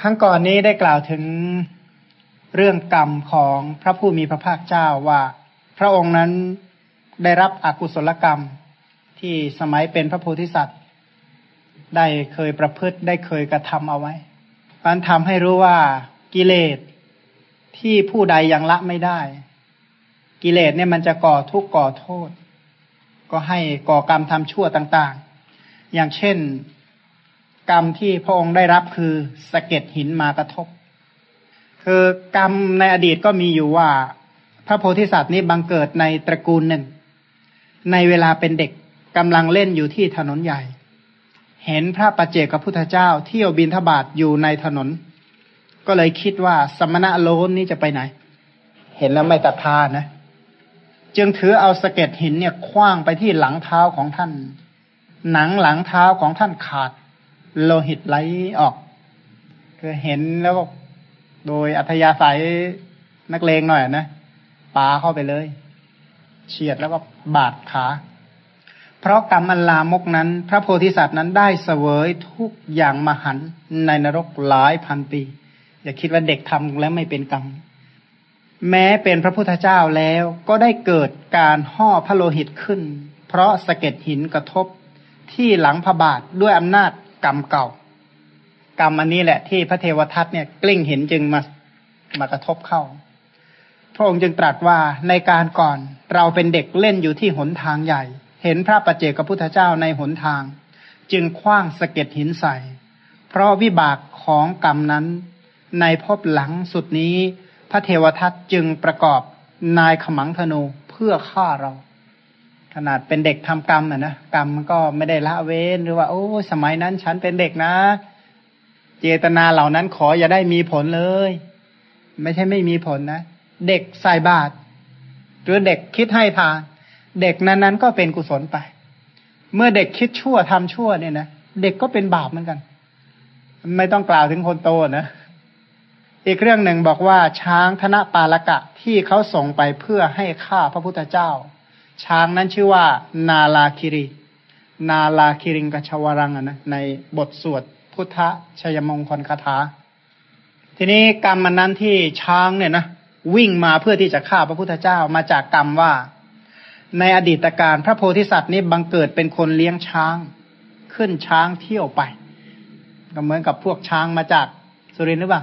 ครั้งก่อนนี้ได้กล่าวถึงเรื่องกรรมของพระผู้มีพระภาคเจ้าว่า พระองค์นั้นได้รับอกุศลกรรมที่สมัยเป็นพระโพธิสัตว์ ได้เคยประพฤติได้เคยกระทำเอาไว้มันทำให้รู้ว่ากิเลสที่ผู้ใดยังละไม่ได้ กิเลสเนี่ยมันจะก่อทุกข์ก่อโทษ ก็ให้ก่อกรรมทำชั่วต่างๆ อย่างเช่น กรรมที่พระองค์ได้รับคือสะเก็ดหินมากระทบ คือกรรมในอดีตก็มีอยู่ว่า พระโพธิสัตว์นี้บังเกิดในตระกูลหนึ่ง ในเวลาเป็นเด็กกำลังเล่นอยู่ที่ถนนใหญ่ เห็นพระประเจกพุทธเจ้าเที่ยวบินทบาทอยู่ในถนน ก็เลยคิดว่าสมณะโลนนี้จะไปไหน เห็นแล้วไม่ตัดทานะ จึงถือเอาสะเก็ดหินเนี่ยคว้างไปที่หลังเท้าของท่าน หนังหลังเท้าของท่านขาด โลหิตไหลออก คือเห็นแล้วก็โดยอัธยาศัยนักเลงหน่อยนะปาเข้าไปเลย เฉียดแล้วก็บาดขา เพราะกรรมอันลามกนั้น พระโพธิสัตว์นั้นได้เสวยทุกอย่างมหันในนรกหลายพันปี อย่าคิดว่าเด็กทำแล้วไม่เป็นกรรม แม้เป็นพระพุทธเจ้าแล้วก็ได้เกิดการห่อพระโลหิตขึ้น เพราะสะเก็ดหินกระทบที่หลังพระบาทด้วยอำนาจ กรรมเก่า กรรมอันนี้แหละที่พระเทวทัตเนี่ยกลิ้งเหินจึงมามากระทบเข้า พระองค์จึงตรัสว่าในการก่อนเราเป็นเด็กเล่นอยู่ที่หนทางใหญ่ เห็นพระประเจกพุทธเจ้าในหนทาง จึงคว้างสะเก็ดหินใส่ เพราะวิบากของกรรมนั้น ในภพหลังสุดนี้ พระเทวทัตจึงประกอบนายขมังธนูเพื่อฆ่าเรา ขนาดเป็นเด็กทำกรรมอะนะกรรมก็ไม่ได้ละเว้นหรือว่า โอ้ สมัยนั้นฉันเป็นเด็กนะ เจตนาเหล่านั้นขออย่าได้มีผลเลย ไม่ใช่ไม่มีผลนะ เด็กใส่บาตรหรือเด็กคิดให้ทาน เด็กนั้นๆก็เป็นกุศลไป เมื่อเด็กคิดชั่วทำชั่วเนี่ยนะเด็กก็เป็นบาปเหมือนกัน ไม่ต้องกล่าวถึงคนโตนะอีกเรื่องหนึ่งบอกว่าช้างธนปาลกะที่เขาส่งไปเพื่อให้ฆ่าพระพุทธเจ้า ช้างนั้นชื่อว่านาลาคิริ นาลาคิริงกชวรังนะในบทสวดพุทธชยมงคลคาถา ทีนี้กรรมมันนั้นที่ช้างเนี่ยนะวิ่งมาเพื่อที่จะฆ่าพระพุทธเจ้ามาจากกรรมว่า ในอดีตการพระโพธิสัตว์นี้บังเกิดเป็นคนเลี้ยงช้าง ขึ้นช้างเที่ยวไปก็เหมือนกับพวกช้างมาจากสุรินทร์หรือเปล่า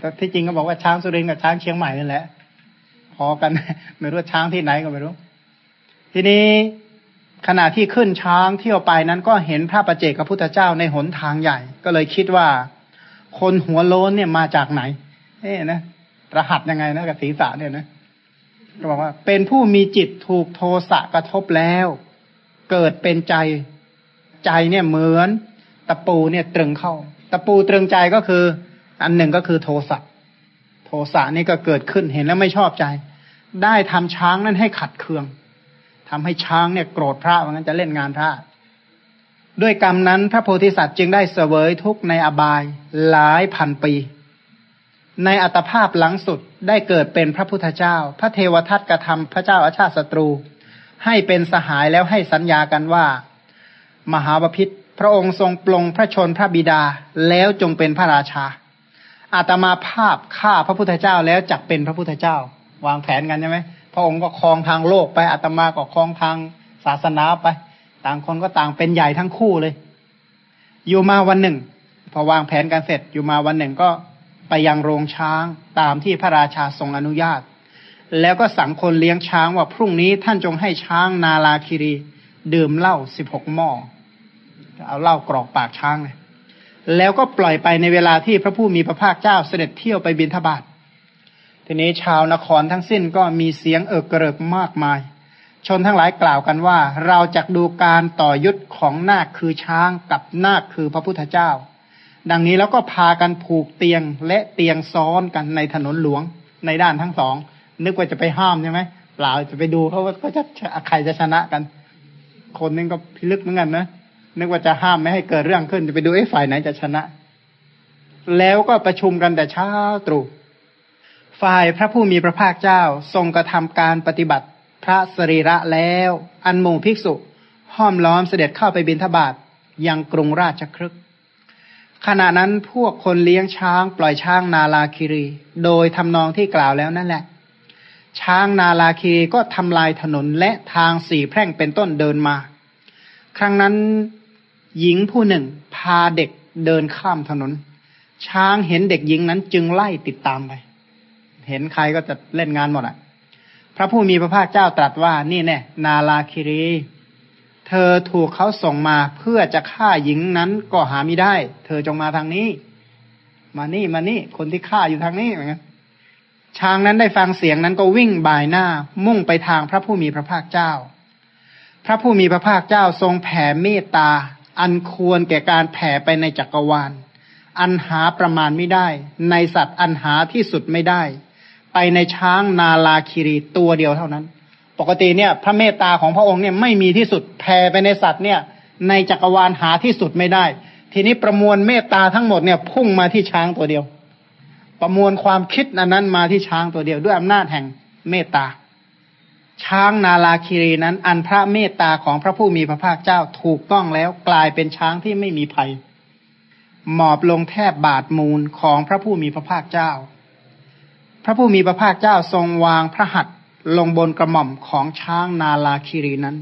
แต่ที่จริงก็บอกว่าช้างสุรินทร์กับช้างเชียงใหม่นั่นแหละ พอกัน ไม่รู้ช้างที่ไหนก็ไม่รู้ ทีนี้ขณะที่ขึ้นช้างเที่ยวไปนั้นก็เห็นพระประเจกพระพุทธเจ้าในหนทางใหญ่ ก็เลยคิดว่า คนหัวโล้นเนี่ยมาจากไหนเอ๊นะรหัสยังไงนะกับศีรษะเนี่ยนะก็บอกว่าเป็นผู้มีจิตถูกโทสะกระทบแล้ว เกิดเป็นใจใจเนี่ยเหมือน ตะปูเนี่ยตรึงเข้า ตะปูตรึงใจก็คือ อันหนึ่งก็คือโทสะโทสะนี่ก็เกิดขึ้นเห็นแล้วไม่ชอบใจ ได้ทำช้างนั้นให้ขัดเคือง ทำให้ช้างเนี่ยโกรธพระว่างั้นจะเล่นงานพระ ด้วยกรรมนั้นพระโพธิสัตว์จึงได้เสวยทุกในอบายหลายพันปี ในอัตภาพหลังสุดได้เกิดเป็นพระพุทธเจ้า พระเทวทัตกระทำพระเจ้าอาชาติศัตรู ให้เป็นสหายแล้วให้สัญญากันว่า มหาบพิษพระองค์ทรงปลงพระชนพระบิดาแล้วจงเป็นพระราชา อาตมาภาพฆ่าพระพุทธเจ้าแล้วจักเป็นพระพุทธเจ้า วางแผนกันใช่ไหม พระองค์ก็ครองทางโลกไปอาตมาก็ครองทางศาสนาไป ต่างคนก็ต่างเป็นใหญ่ทั้งคู่เลย อยู่มาวันหนึ่ง พอวางแผนกันเสร็จอยู่มาวันหนึ่งก็ไปยังโรงช้างตามที่พระราชาทรงอนุญาต แล้วก็สั่งคนเลี้ยงช้างว่าพรุ่งนี้ท่านจงให้ช้างนาลาคิรี ดื่มเหล้าสิบหกหม้อเอาเหล้ากรอกปากช้างเลยแล้วก็ปล่อยไปในเวลาที่พระผู้มีพระภาคเจ้าเสด็จเที่ยวไปบินทบาท ทีนี้ชาวนครทั้งสิ้นก็มีเสียงเอิกกระเริกมากมาย ชนทั้งหลายกล่าวกันว่า เราจะดูการต่อยุทธของนาคคือช้างกับนาคคือพระพุทธเจ้า ดังนี้แล้วก็พากันผูกเตียงและเตียงซ้อนกันในถนนหลวงในด้านทั้งสอง นึกว่าจะไปห้ามใช่ไหมเปล่าจะไปดูเขาว่าก็จะใครจะชนะกัน คนนึงก็พิลึกเหมือนกันนะนึกว่าจะห้ามไม่ให้เกิดเรื่องขึ้นจะไปดูไอ้ฝ่ายไหนจะชนะ แล้วก็ประชุมกันแต่เช้าตรู่ ฝ่ายพระผู้มีพระภาคเจ้าทรงกระทำการปฏิบัติพระสรีระแล้ว อันมงภิกษุ ห้อมล้อมเสด็จเข้าไปบิณฑบาตยังกรุงราชครึกขณะนั้นพวกคนเลี้ยงช้างปล่อยช้างนาลาคิรี โดยทำนองที่กล่าวแล้วนั่นแหละ ช้างนาลาคีรีก็ทำลายถนนและทางสี่แพร่งเป็นต้นเดินมา ครั้งนั้นหญิงผู้หนึ่ง พาเด็กเดินข้ามถนน ช้างเห็นเด็กหญิงนั้นจึงไล่ติดตามไป เห็นใครก็จะเล่นงานหมดอะ พระผู้มีพระภาคเจ้าตรัสว่านี่แน่นาลาคิรี เธอถูกเขาส่งมาเพื่อจะฆ่าหญิงนั้นก็หาไม่ได้ เธอจงมาทางนี้ มานี่มานี่ คนที่ฆ่าอยู่ทางนี้เหมือนกันช้างนั้นได้ฟังเสียงนั้นก็วิ่งบ่ายหน้า มุ่งไปทางพระผู้มีพระภาคเจ้า พระผู้มีพระภาคเจ้าทรงแผ่เมตตา อันควรแก่การแผ่ไปในจักรวาล อันหาประมาณไม่ได้ ในสัตว์อันหาที่สุดไม่ได้ ไปในช้างนาลาคิรีตัวเดียวเท่านั้น ปกติเนี่ยพระเมตตาของพระองค์เนี่ยไม่มีที่สุดแผ่ไปในสัตว์เนี่ยในจักรวาลหาที่สุดไม่ได้ ทีนี้ประมวลเมตตาทั้งหมดเนี่ยพุ่งมาที่ช้างตัวเดียว ประมวลความคิดอันนั้นมาที่ช้างตัวเดียวด้วยอำนาจแห่งเมตตา ช้างนาลาคิรีนั้น อันพระเมตตาของพระผู้มีพระภาคเจ้าถูกต้องแล้วกลายเป็นช้างที่ไม่มีภัย หมอบลงแทบบาดมูลของพระผู้มีพระภาคเจ้า พระผู้มีพระภาคเจ้าทรงวางพระหัตถ์ลงบนกระหม่อมของช้างนาลาคิรีนั้น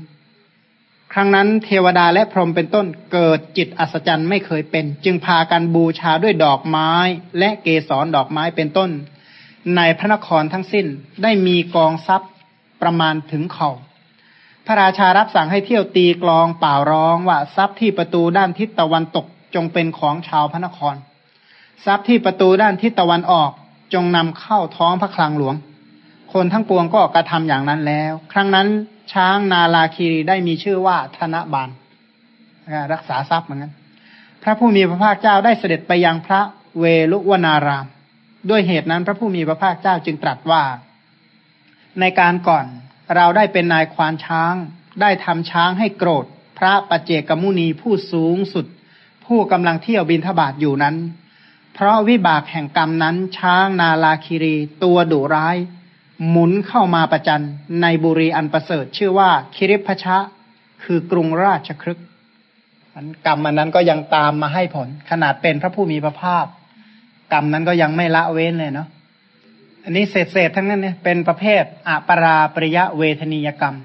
ครั้งนั้นเทวดาและพรหมเป็นต้นเกิดจิตอัศจรรย์ไม่เคยเป็น จึงพากันบูชาด้วยดอกไม้และเกสรดอกไม้เป็นต้น ในพระนครทั้งสิ้นได้มีกองทรัพย์ประมาณถึงเขา่าพระราชารับสั่งให้เที่ยวตีกลองเป่าร้องว่าทรัพย์ที่ประตูด้านทิศตะวันตกจงเป็นของชาวพระนคร ทรัพย์ที่ประตูด้านทิศตะวันออก จงนำเข้าท้องพระคลังหลวง คนทั้งปวงก็กระทำอย่างนั้นแล้ว ครั้งนั้นช้างนาลาคีรีได้มีชื่อว่าธนบาลรักษาทรัพย์เหมือนกันพระผู้มีพระภาคเจ้าได้เสด็จไปยังพระเวลุวนาราม ด้วยเหตุนั้นพระผู้มีพระภาคเจ้าจึงตรัสว่า ในการก่อนเราได้เป็นนายควานช้าง ได้ทำช้างให้โกรธ พระปเจกมุนีผู้สูงสุด ผู้กำลังเที่ยวบินทบาทอยู่นั้น เพราะวิบากแห่งกรรมนั้น ช้างนาลาคีรี ตัวดุร้าย หมุนเข้ามาประจันในบุรีอันประเสริฐ ชื่อว่าคิริพชะ คือกรุงราชครึกกรรมอันนั้นก็ยังตามมาให้ผล ขนาดเป็นพระผู้มีพระภาค กรรมนั้นก็ยังไม่ละเว้นเลยเนาะอันนี้เศษเศษทั้งนั้นเนี่ยเป็นประเภทอปราปริยะเวทนียกรรม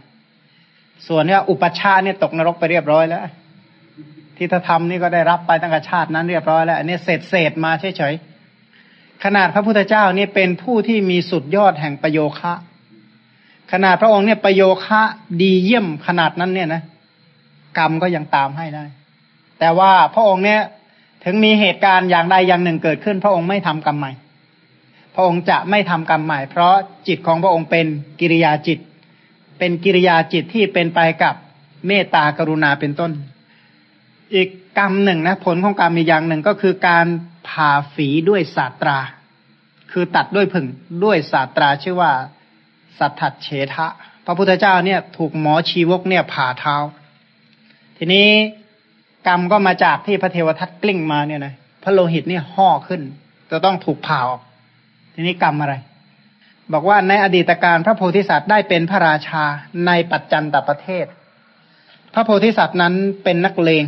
ส่วนเนี่ยอุปชาเนี่ยตกนรกไปเรียบร้อยแล้ว ที่ถ้าทำนี่ก็ได้รับไปตั้งแต่ชาตินั้นเรียบร้อยแล้วอันนี้เศษเศษมาเฉยๆขนาดพระพุทธเจ้านี่เป็นผู้ที่มีสุดยอดแห่งประโยคะ ขนาดพระองค์เนี่ยประโยคะดีเยี่ยมขนาดนั้นเนี่ยนะ กรรมก็ยังตามให้ได้ แต่ว่าพระองค์เนี่ยถึงมีเหตุการณ์อย่างใดอย่างหนึ่งเกิดขึ้น พระองค์ไม่ทำกรรมใหม่ พระองค์จะไม่ทำกรรมใหม่ เพราะจิตของพระองค์เป็นกิริยาจิต เป็นกิริยาจิตที่เป็นไปกับเมตตากรุณาเป็นต้น อีกกรรมหนึ่งนะผลของกรรมมีอย่างหนึ่งก็คือการผ่าฝีด้วยศาสตรา คือตัดด้วยผึ่งด้วยศาสตราชื่อว่า สัทธัดเฉทะ พระพุทธเจ้าเนี่ย ถูกหมอชีวกเนี่ยผ่าเท้า ทีนี้กรรมก็มาจากที่พระเทวทัตกลิ้งมาเนี่ยนะพระโลหิตเนี่ยห่อขึ้น จะต้องถูกผ่าออก ทีนี้กรรมอะไร บอกว่าในอดีตการพระโพธิสัตว์ได้เป็นพระราชาในปัจจันตประเทศ พระโพธิสัตว์นั้นเป็นนักเลง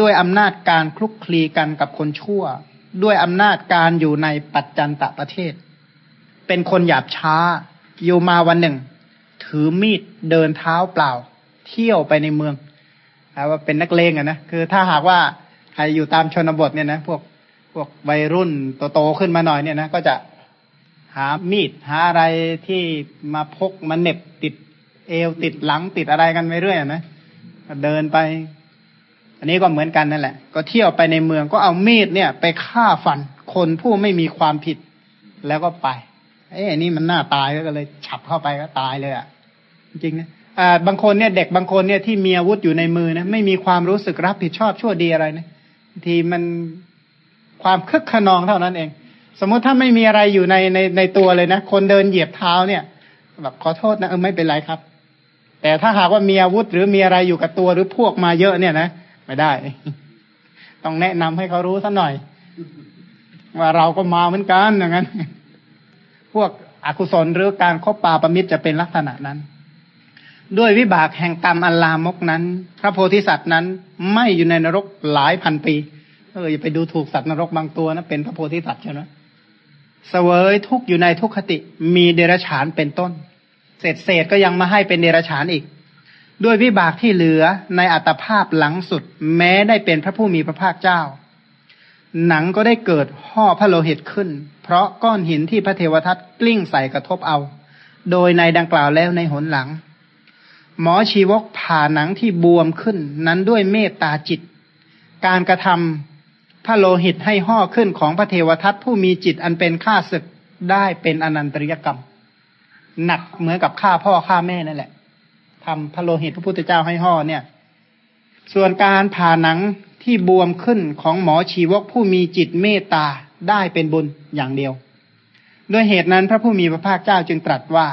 ด้วยอำนาจการคลุกคลีกันกับคนชั่ว ด้วยอำนาจการอยู่ในปัจจันตประเทศ เป็นคนหยาบช้า อยู่มาวันหนึ่ง ถือมีดเดินเท้าเปล่า เที่ยวไปในเมืองว่าเป็นนักเลงอะนะคือถ้าหากว่าใครอยู่ตามชนบทเนี่ยนะพวกพวกวัยรุ่นโตๆขึ้นมาหน่อยเนี่ยนะก็จะหามีดหาอะไรที่มาพกมาเน็บติดเอวติดหลังติดอะไรกันไปเรื่อยนะเดินไป อันนี้ก็เหมือนกันนั่นแหละ ก็เที่ยวไปในเมืองก็เอามีดเนี่ย ไปฆ่าฟันคนผู้ไม่มีความผิดแล้วก็ไปเอ้ยนี่มันน่าตายก็เลยฉับเข้าไปก็ตายเลยอะ จริงนะอ่าบางคนเนี่ยเด็กบางคนเนี่ยที่มีอาวุธอยู่ในมือนะไม่มีความรู้สึกรับผิดชอบชั่วดีอะไรนะทีมันความคึกขนองเท่านั้นเอง สมมุติถ้าไม่มีอะไรอยู่ในในในตัวเลยนะคนเดินเหยียบเท้าเนี่ย แบบขอโทษนะเออไม่เป็นไรครับ แต่ถ้าหากว่ามีอาวุธหรือมีอะไรอยู่กับตัวหรือพวกมาเยอะเนี่ยนะ ไม่ได้ ต้องแนะนำให้เขารู้สักหน่อย ว่าเราก็มาเหมือนกันอย่างนั้น พวกอกุศลหรือการคบปาประมิตรจะเป็นลักษณะนั้น ด้วยวิบากแห่งกรรมอัลลามกนั้น พระโพธิสัตว์นั้น ไม่อยู่ในนรกหลายพันปีเอออย่าไปดูถูกสัตว์นรกบางตัวนะเป็นพระโพธิสัตว์ใช่ไหมเสวยทุกอยู่ในทุกขติมีเดรัจฉานเป็นต้น เศษเศษก็ยังมาให้เป็นเดรัจฉานอีก ด้วยวิบากที่เหลือในอัตภาพหลังสุด แม้ได้เป็นพระผู้มีพระภาคเจ้า หนังก็ได้เกิดห่อพระโลหิตขึ้น เพราะก้อนหินที่พระเทวทัตกลิ้งใส่กระทบเอา โดยในดังกล่าวแล้วในหนหลัง หมอชีวกผ่าหนังที่บวมขึ้นนั้นด้วยเมตตาจิต การกระทำพระโลหิตให้ห่อขึ้นของพระเทวทัตผู้มีจิตอันเป็นข้าศึกได้เป็นอนันตริยกรรม หนักเหมือนกับฆ่าพ่อฆ่าแม่นั่นแหละ ทำพระโลหิตพระพุทธเจ้าให้ห่อเนี่ย ส่วนการผ่าหนังที่บวมขึ้นของหมอชีวกผู้มีจิตเมตตาได้เป็นบุญอย่างเดียว ด้วยเหตุนั้นพระผู้มีพระภาคเจ้าจึงตรัสว่า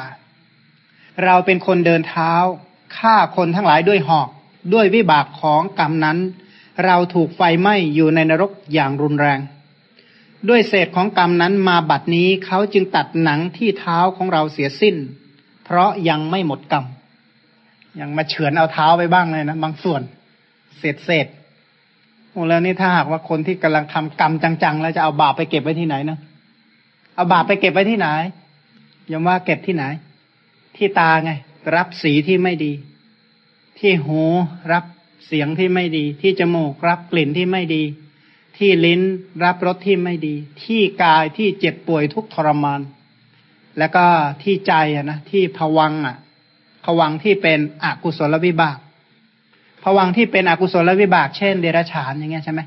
เราเป็นคนเดินเท้าฆ่าคนทั้งหลายด้วยหอก ด้วยวิบากของกรรมนั้น เราถูกไฟไหม้อยู่ในนรกอย่างรุนแรง ด้วยเศษของกรรมนั้นมาบัดนี้เขาจึงตัดหนังที่เท้าของเราเสียสิ้น เพราะยังไม่หมดกรรม ยังมาเฉือนเอาเท้าไปบ้างเลยนะบางส่วนเศษเศษโอ้แล้วนี่ถ้าหากว่าคนที่กำลังทำกรรมจังๆ แล้วจะเอาบาปไปเก็บไว้ที่ไหนเนาะเอาบาปไปเก็บไว้ที่ไหนยังว่าเก็บที่ไหน ที่ตาไง รับสีที่ไม่ดี ที่หูรับเสียงที่ไม่ดี ที่จมูกรับกลิ่นที่ไม่ดี ที่ลิ้นรับรสที่ไม่ดี ที่กายที่เจ็บป่วยทุกทรมาน แล้วก็ที่ใจอะนะที่ผวังอะ ผวังที่เป็นอกุศลวิบากผวังที่เป็นอกุศลวิบาก เช่น เดรัจฉานอย่างเงี้ยใช่ไหม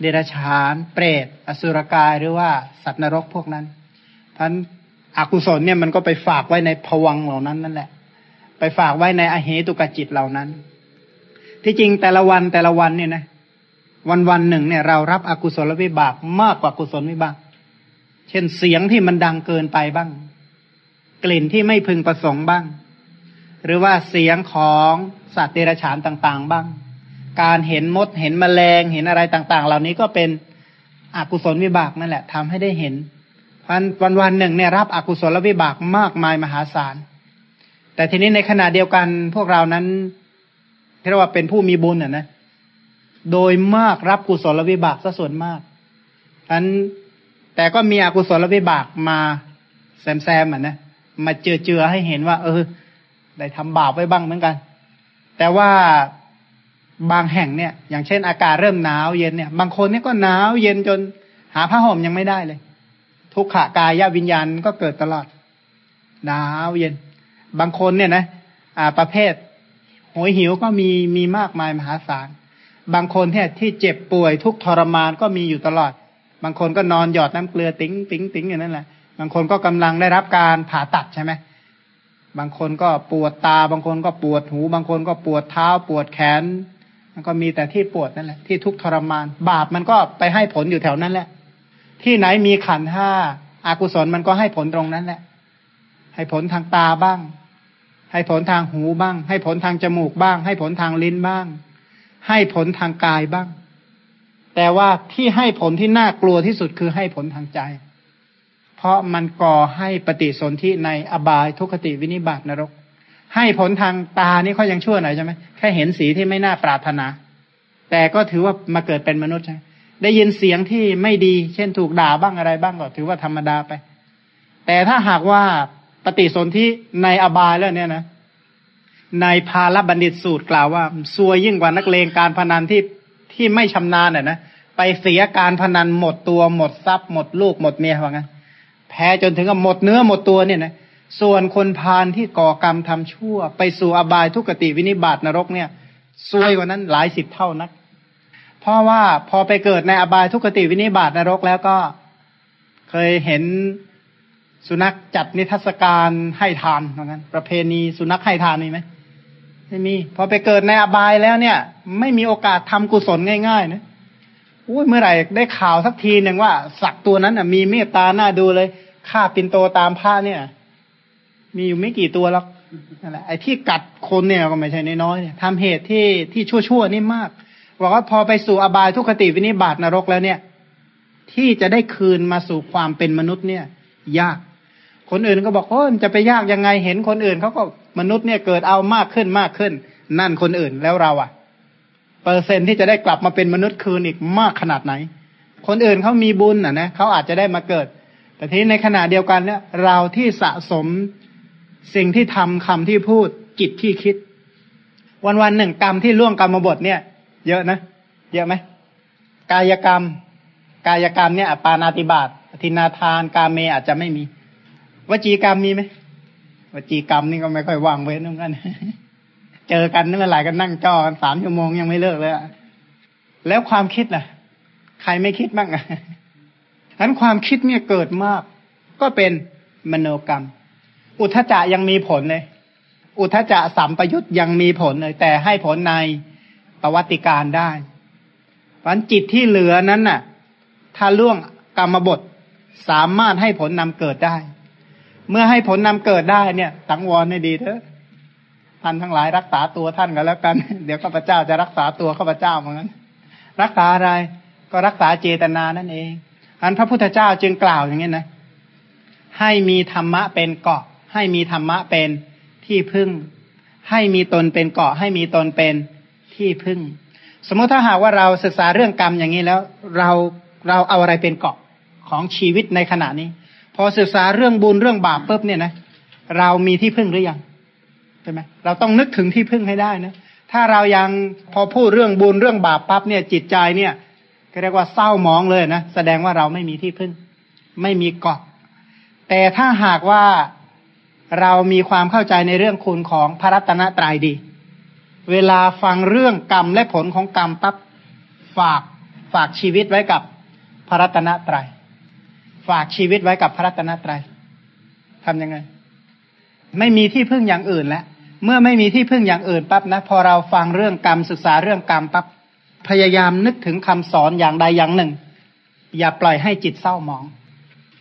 เดรัจฉาน เปรต อสุรกายหรือว่าสัตว์นรกพวกนั้นท่านอกุศลเนี่ยมันก็ไปฝากไว้ในผวังเหล่านั้นนั่นแหละ ไปฝากไว้ในอเหตุกจิตเหล่านั้น ที่จริงแต่ละวันแต่ละวันเนี่ยนะวันวันหนึ่งเนี่ยเรารับอกุศลวิบากมากกว่ากุศลวิบาก เช่นเสียงที่มันดังเกินไปบ้าง กลิ่นที่ไม่พึงประสงค์บ้าง หรือว่าเสียงของสัตว์เดรัจฉานต่าง ๆ บ้าง การเห็นมดเห็นแมลงเห็นอะไรต่าง ๆ เหล่านี้ก็เป็นอกุศลวิบากนั่นแหละทำให้ได้เห็นวันวันวันหนึ่งเนี่ยรับอกุศลวิบากมากมายมหาศาล แต่ทีนี้ในขณะเดียวกันพวกเรานั้นเรียกว่าเป็นผู้มีบุญอะนะ โดยมากรับกุศลวิบากซะส่วนมากอันแต่ก็มีอกุศลวิบากมาแซมแซมอะนะมาเจือเจือให้เห็นว่า เออ ได้ทำบาปไว้บ้างเหมือนกัน แต่ว่าบางแห่งเนี่ย อย่างเช่น อากาศเริ่มหนาวเย็นเนี่ย บางคนเนี่ยก็หนาวเย็นจนหาผ้าห่มยังไม่ได้เลย ทุกขากายวิญญาณก็เกิดตลอดหนาวเย็น บางคนเนี่ยนะอ่าประเภทโหยหิวก็มีมีมากมายมหาศาล บางคนเนี่ยที่เจ็บป่วยทุกข์ทรมานก็มีอยู่ตลอด บางคนก็นอนหยอดน้ำเกลือ ติ้งติ้งติ้งอย่างนั้นแหละ บางคนก็กำลังได้รับการผ่าตัดใช่ไหม บางคนก็ปวดตา บางคนก็ปวดหู บางคนก็ปวดเท้า ปวดแขน มันก็มีแต่ที่ปวดนั่นแหละ ที่ทุกข์ทรมาน บาปมันก็ไปให้ผลอยู่แถวนั้นแหละ ที่ไหนมีขันห้าอากุศลมันก็ให้ผลตรงนั้นแหละ ให้ผลทางตาบ้าง ให้ผลทางหูบ้าง ให้ผลทางจมูกบ้าง ให้ผลทางลิ้นบ้าง ให้ผลทางกายบ้าง แต่ว่าที่ให้ผลที่น่ากลัวที่สุดคือให้ผลทางใจ เพราะมันก่อให้ปฏิสนธิในอบายทุกติวินิบาตนรก ให้ผลทางตานี่เขายังชั่วหน่อยใช่ไหมแค่เห็นสีที่ไม่น่าปรารถนา แต่ก็ถือว่ามาเกิดเป็นมนุษย์ใช่ได้ยินเสียงที่ไม่ดี เช่นถูกด่าบ้างอะไรบ้างก็ถือว่าธรรมดาไป แต่ถ้าหากว่าปฏิสนธิในอบายแล้วเนี่ยนะในพาลบัณฑิตสูตรกล่าวว่าซวยยิ่งกว่านักเลงการพนันที่ที่ไม่ชำนาญน่ะนะไปเสียการพนันหมดตัวหมดทรัพย์หมดลูกหมดเมียว่างั้น แพ้จนถึงกับหมดเนื้อหมดตัวเนี่ยนะส่วนคนพาลที่ก่อกรรมทำชั่ว ไปสู่อบายทุกติวินิบาตนรกเนี่ยซวยกว่านั้นหลายสิบเท่านัก เพราะว่าพอไปเกิดในอบายทุกติวินิบาตนรกแล้วก็เคยเห็นสุนัขจัดนิทรรศการให้ทานเหมือนกันประเพณีสุนัขให้ทานมีไหมไม่มี พอไปเกิดในอบายแล้วเนี่ย ไม่มีโอกาสทำกุศลง่ายๆนะอุ้ยเมื่อไหร่ได้ข่าวสักทีหนึ่งว่า สัตว์ตัวนั้นมีเมตตาหน้าดูเลย ฆ่าปินโตตามผ้าเนี่ย มีอยู่ไม่กี่ตัวหรอกนั่นแหละไอ้ที่กัดคนเนี่ยก็ไม่ใช่น้อยๆเนี่ยทำเหตุที่ที่ชั่วๆนี่มากบอกว่าพอไปสู่อบายทุกขติวินิบาตนรกแล้วเนี่ย ที่จะได้คืนมาสู่ความเป็นมนุษย์เนี่ย ยาก คนอื่นก็บอกโอ้จะไปยากยังไงเห็นคนอื่นเขาก็มนุษย์เนี่ยเกิดเอามากขึ้นมากขึ้น นั่นคนอื่นแล้วเราอะเปอร์เซ็นที่จะได้กลับมาเป็นมนุษย์คืนอีกมากขนาดไหน คนอื่นเขามีบุญอะนะเขาอาจจะได้มาเกิด แต่ทีนี้ในขณะเดียวกันเนี่ยเราที่สะสมสิ่งที่ทำคำที่พูดจิตที่คิด วันวันหนึ่งกรรมที่ล่วงกรรมบทเนี่ย เยอะนะ เยอะไหมกายกรรม กายกรรมเนี่ยปานาติบาตทินาทานกาเมอาจจะไม่มี วจีกรรมมีไหมวจีกรรมนี่ก็ไม่ค่อยว่างเว้นเหมือนกันเจอกันนี่เมื่อไหร่ก็นั่งจอกันสามชั่วโมงยังไม่เลิกเลยแล้วความคิดล่ะ ใครไม่คิดบ้างอะ ฉะนั้นความคิดเนี่ยเกิดมาก ก็เป็นมโนกรรม อุทจจะยังมีผลเลย อุทจจะสัมปยุตยังมีผลเลย แต่ให้ผลในประวัติการได้เพราะจิตที่เหลือนั้นน่ะ ถ้าล่วงกรรมบทสามารถให้ผลนำเกิดได้ เมื่อให้ผลนำเกิดได้เนี่ยสังวรให้ดีเถอะท่านทั้งหลายรักษาตัวท่านกันแล้วกัน เดี๋ยวข้าพเจ้าจะรักษาตัวข้าพเจ้าเหมือนกันรักษาอะไรก็รักษาเจตนานั่นเอง อันพระพุทธเจ้าจึงกล่าวอย่างนี้นะ ให้มีธรรมะเป็นเกาะ ให้มีธรรมะเป็นที่พึ่ง ให้มีตนเป็นเกาะ ให้มีตนเป็นที่พึ่ง สมมติถ้าหากว่าเราศึกษาเรื่องกรรมอย่างนี้แล้ว เราเราเอาอะไรเป็นเกาะของชีวิตในขณะนี้ พอศึกษาเรื่องบุญเรื่องบาปปุ๊บเนี่ยนะเรามีที่พึ่งหรือยังใช่ไหมเราต้องนึกถึงที่พึ่งให้ได้นะถ้าเรายังพอพูดเรื่องบุญเรื่องบาปปั๊บเนี่ยจิตใจเนี่ย เรียกว่าเศร้ามองเลยนะแสดงว่าเราไม่มีที่พึ่ง ไม่มีเกาะ แต่ถ้าหากว่าเรามีความเข้าใจในเรื่องคุณของพระรัตนตรัยดี เวลาฟังเรื่องกรรมและผลของกรรมปั๊บฝากฝากชีวิตไว้กับพระรัตนตรัย ฝากชีวิตไว้กับพระรัตนตรัยทำยังไง ไม่มีที่พึ่งอย่างอื่นแล้วเมื่อไม่มีที่พึ่งอย่างอื่นปั๊บนะ พอเราฟังเรื่องกรรมศึกษาเรื่องกรรมปั๊บ พยายามนึกถึงคำสอนอย่างใดอย่างหนึ่ง อย่าปล่อยให้จิตเศร้าหมอง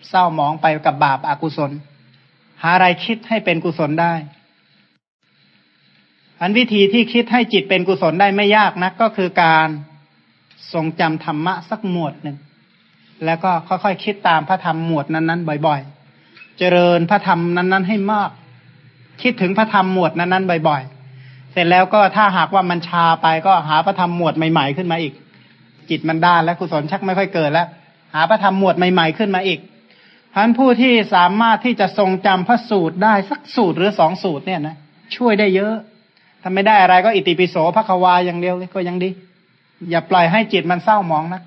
เศร้าหมองไปกับบาปอากุศล หาอะไรคิดให้เป็นกุศลได้ อันวิธีที่คิดให้จิตเป็นกุศลได้ไม่ยากนะก็คือการทรงจำธรรมะสักหมวดหนึ่ง แล้วก็ค่อยๆคคิดตามพระธรรมหมวดนั้นๆ บ่อยๆ เจริญพระธรรมนั้น ๆ ให้มาก คิดถึงพระธรรมหมวดนั้นๆ บ่อยๆ เสร็จแล้วก็ถ้าหากว่ามันชาไปก็หาพระธรรมหมวดใหม่ ๆ ขึ้นมาอีก จิตมันด้านและกุศลชักไม่ค่อยเกิดแล้ว หาพระธรรมหมวดใหม่ ๆ ขึ้นมาอีกท่านผู้ที่สามารถที่จะทรงจำพระสูตรได้สักสูตรหรือสองสูตรเนี่ยนะช่วยได้เยอะถ้าไม่ได้อะไรก็อิติปิโสพระควาอย่างเดียวเลยก็ยังดี อย่าปล่อยให้จิตมันเศร้ามองนะ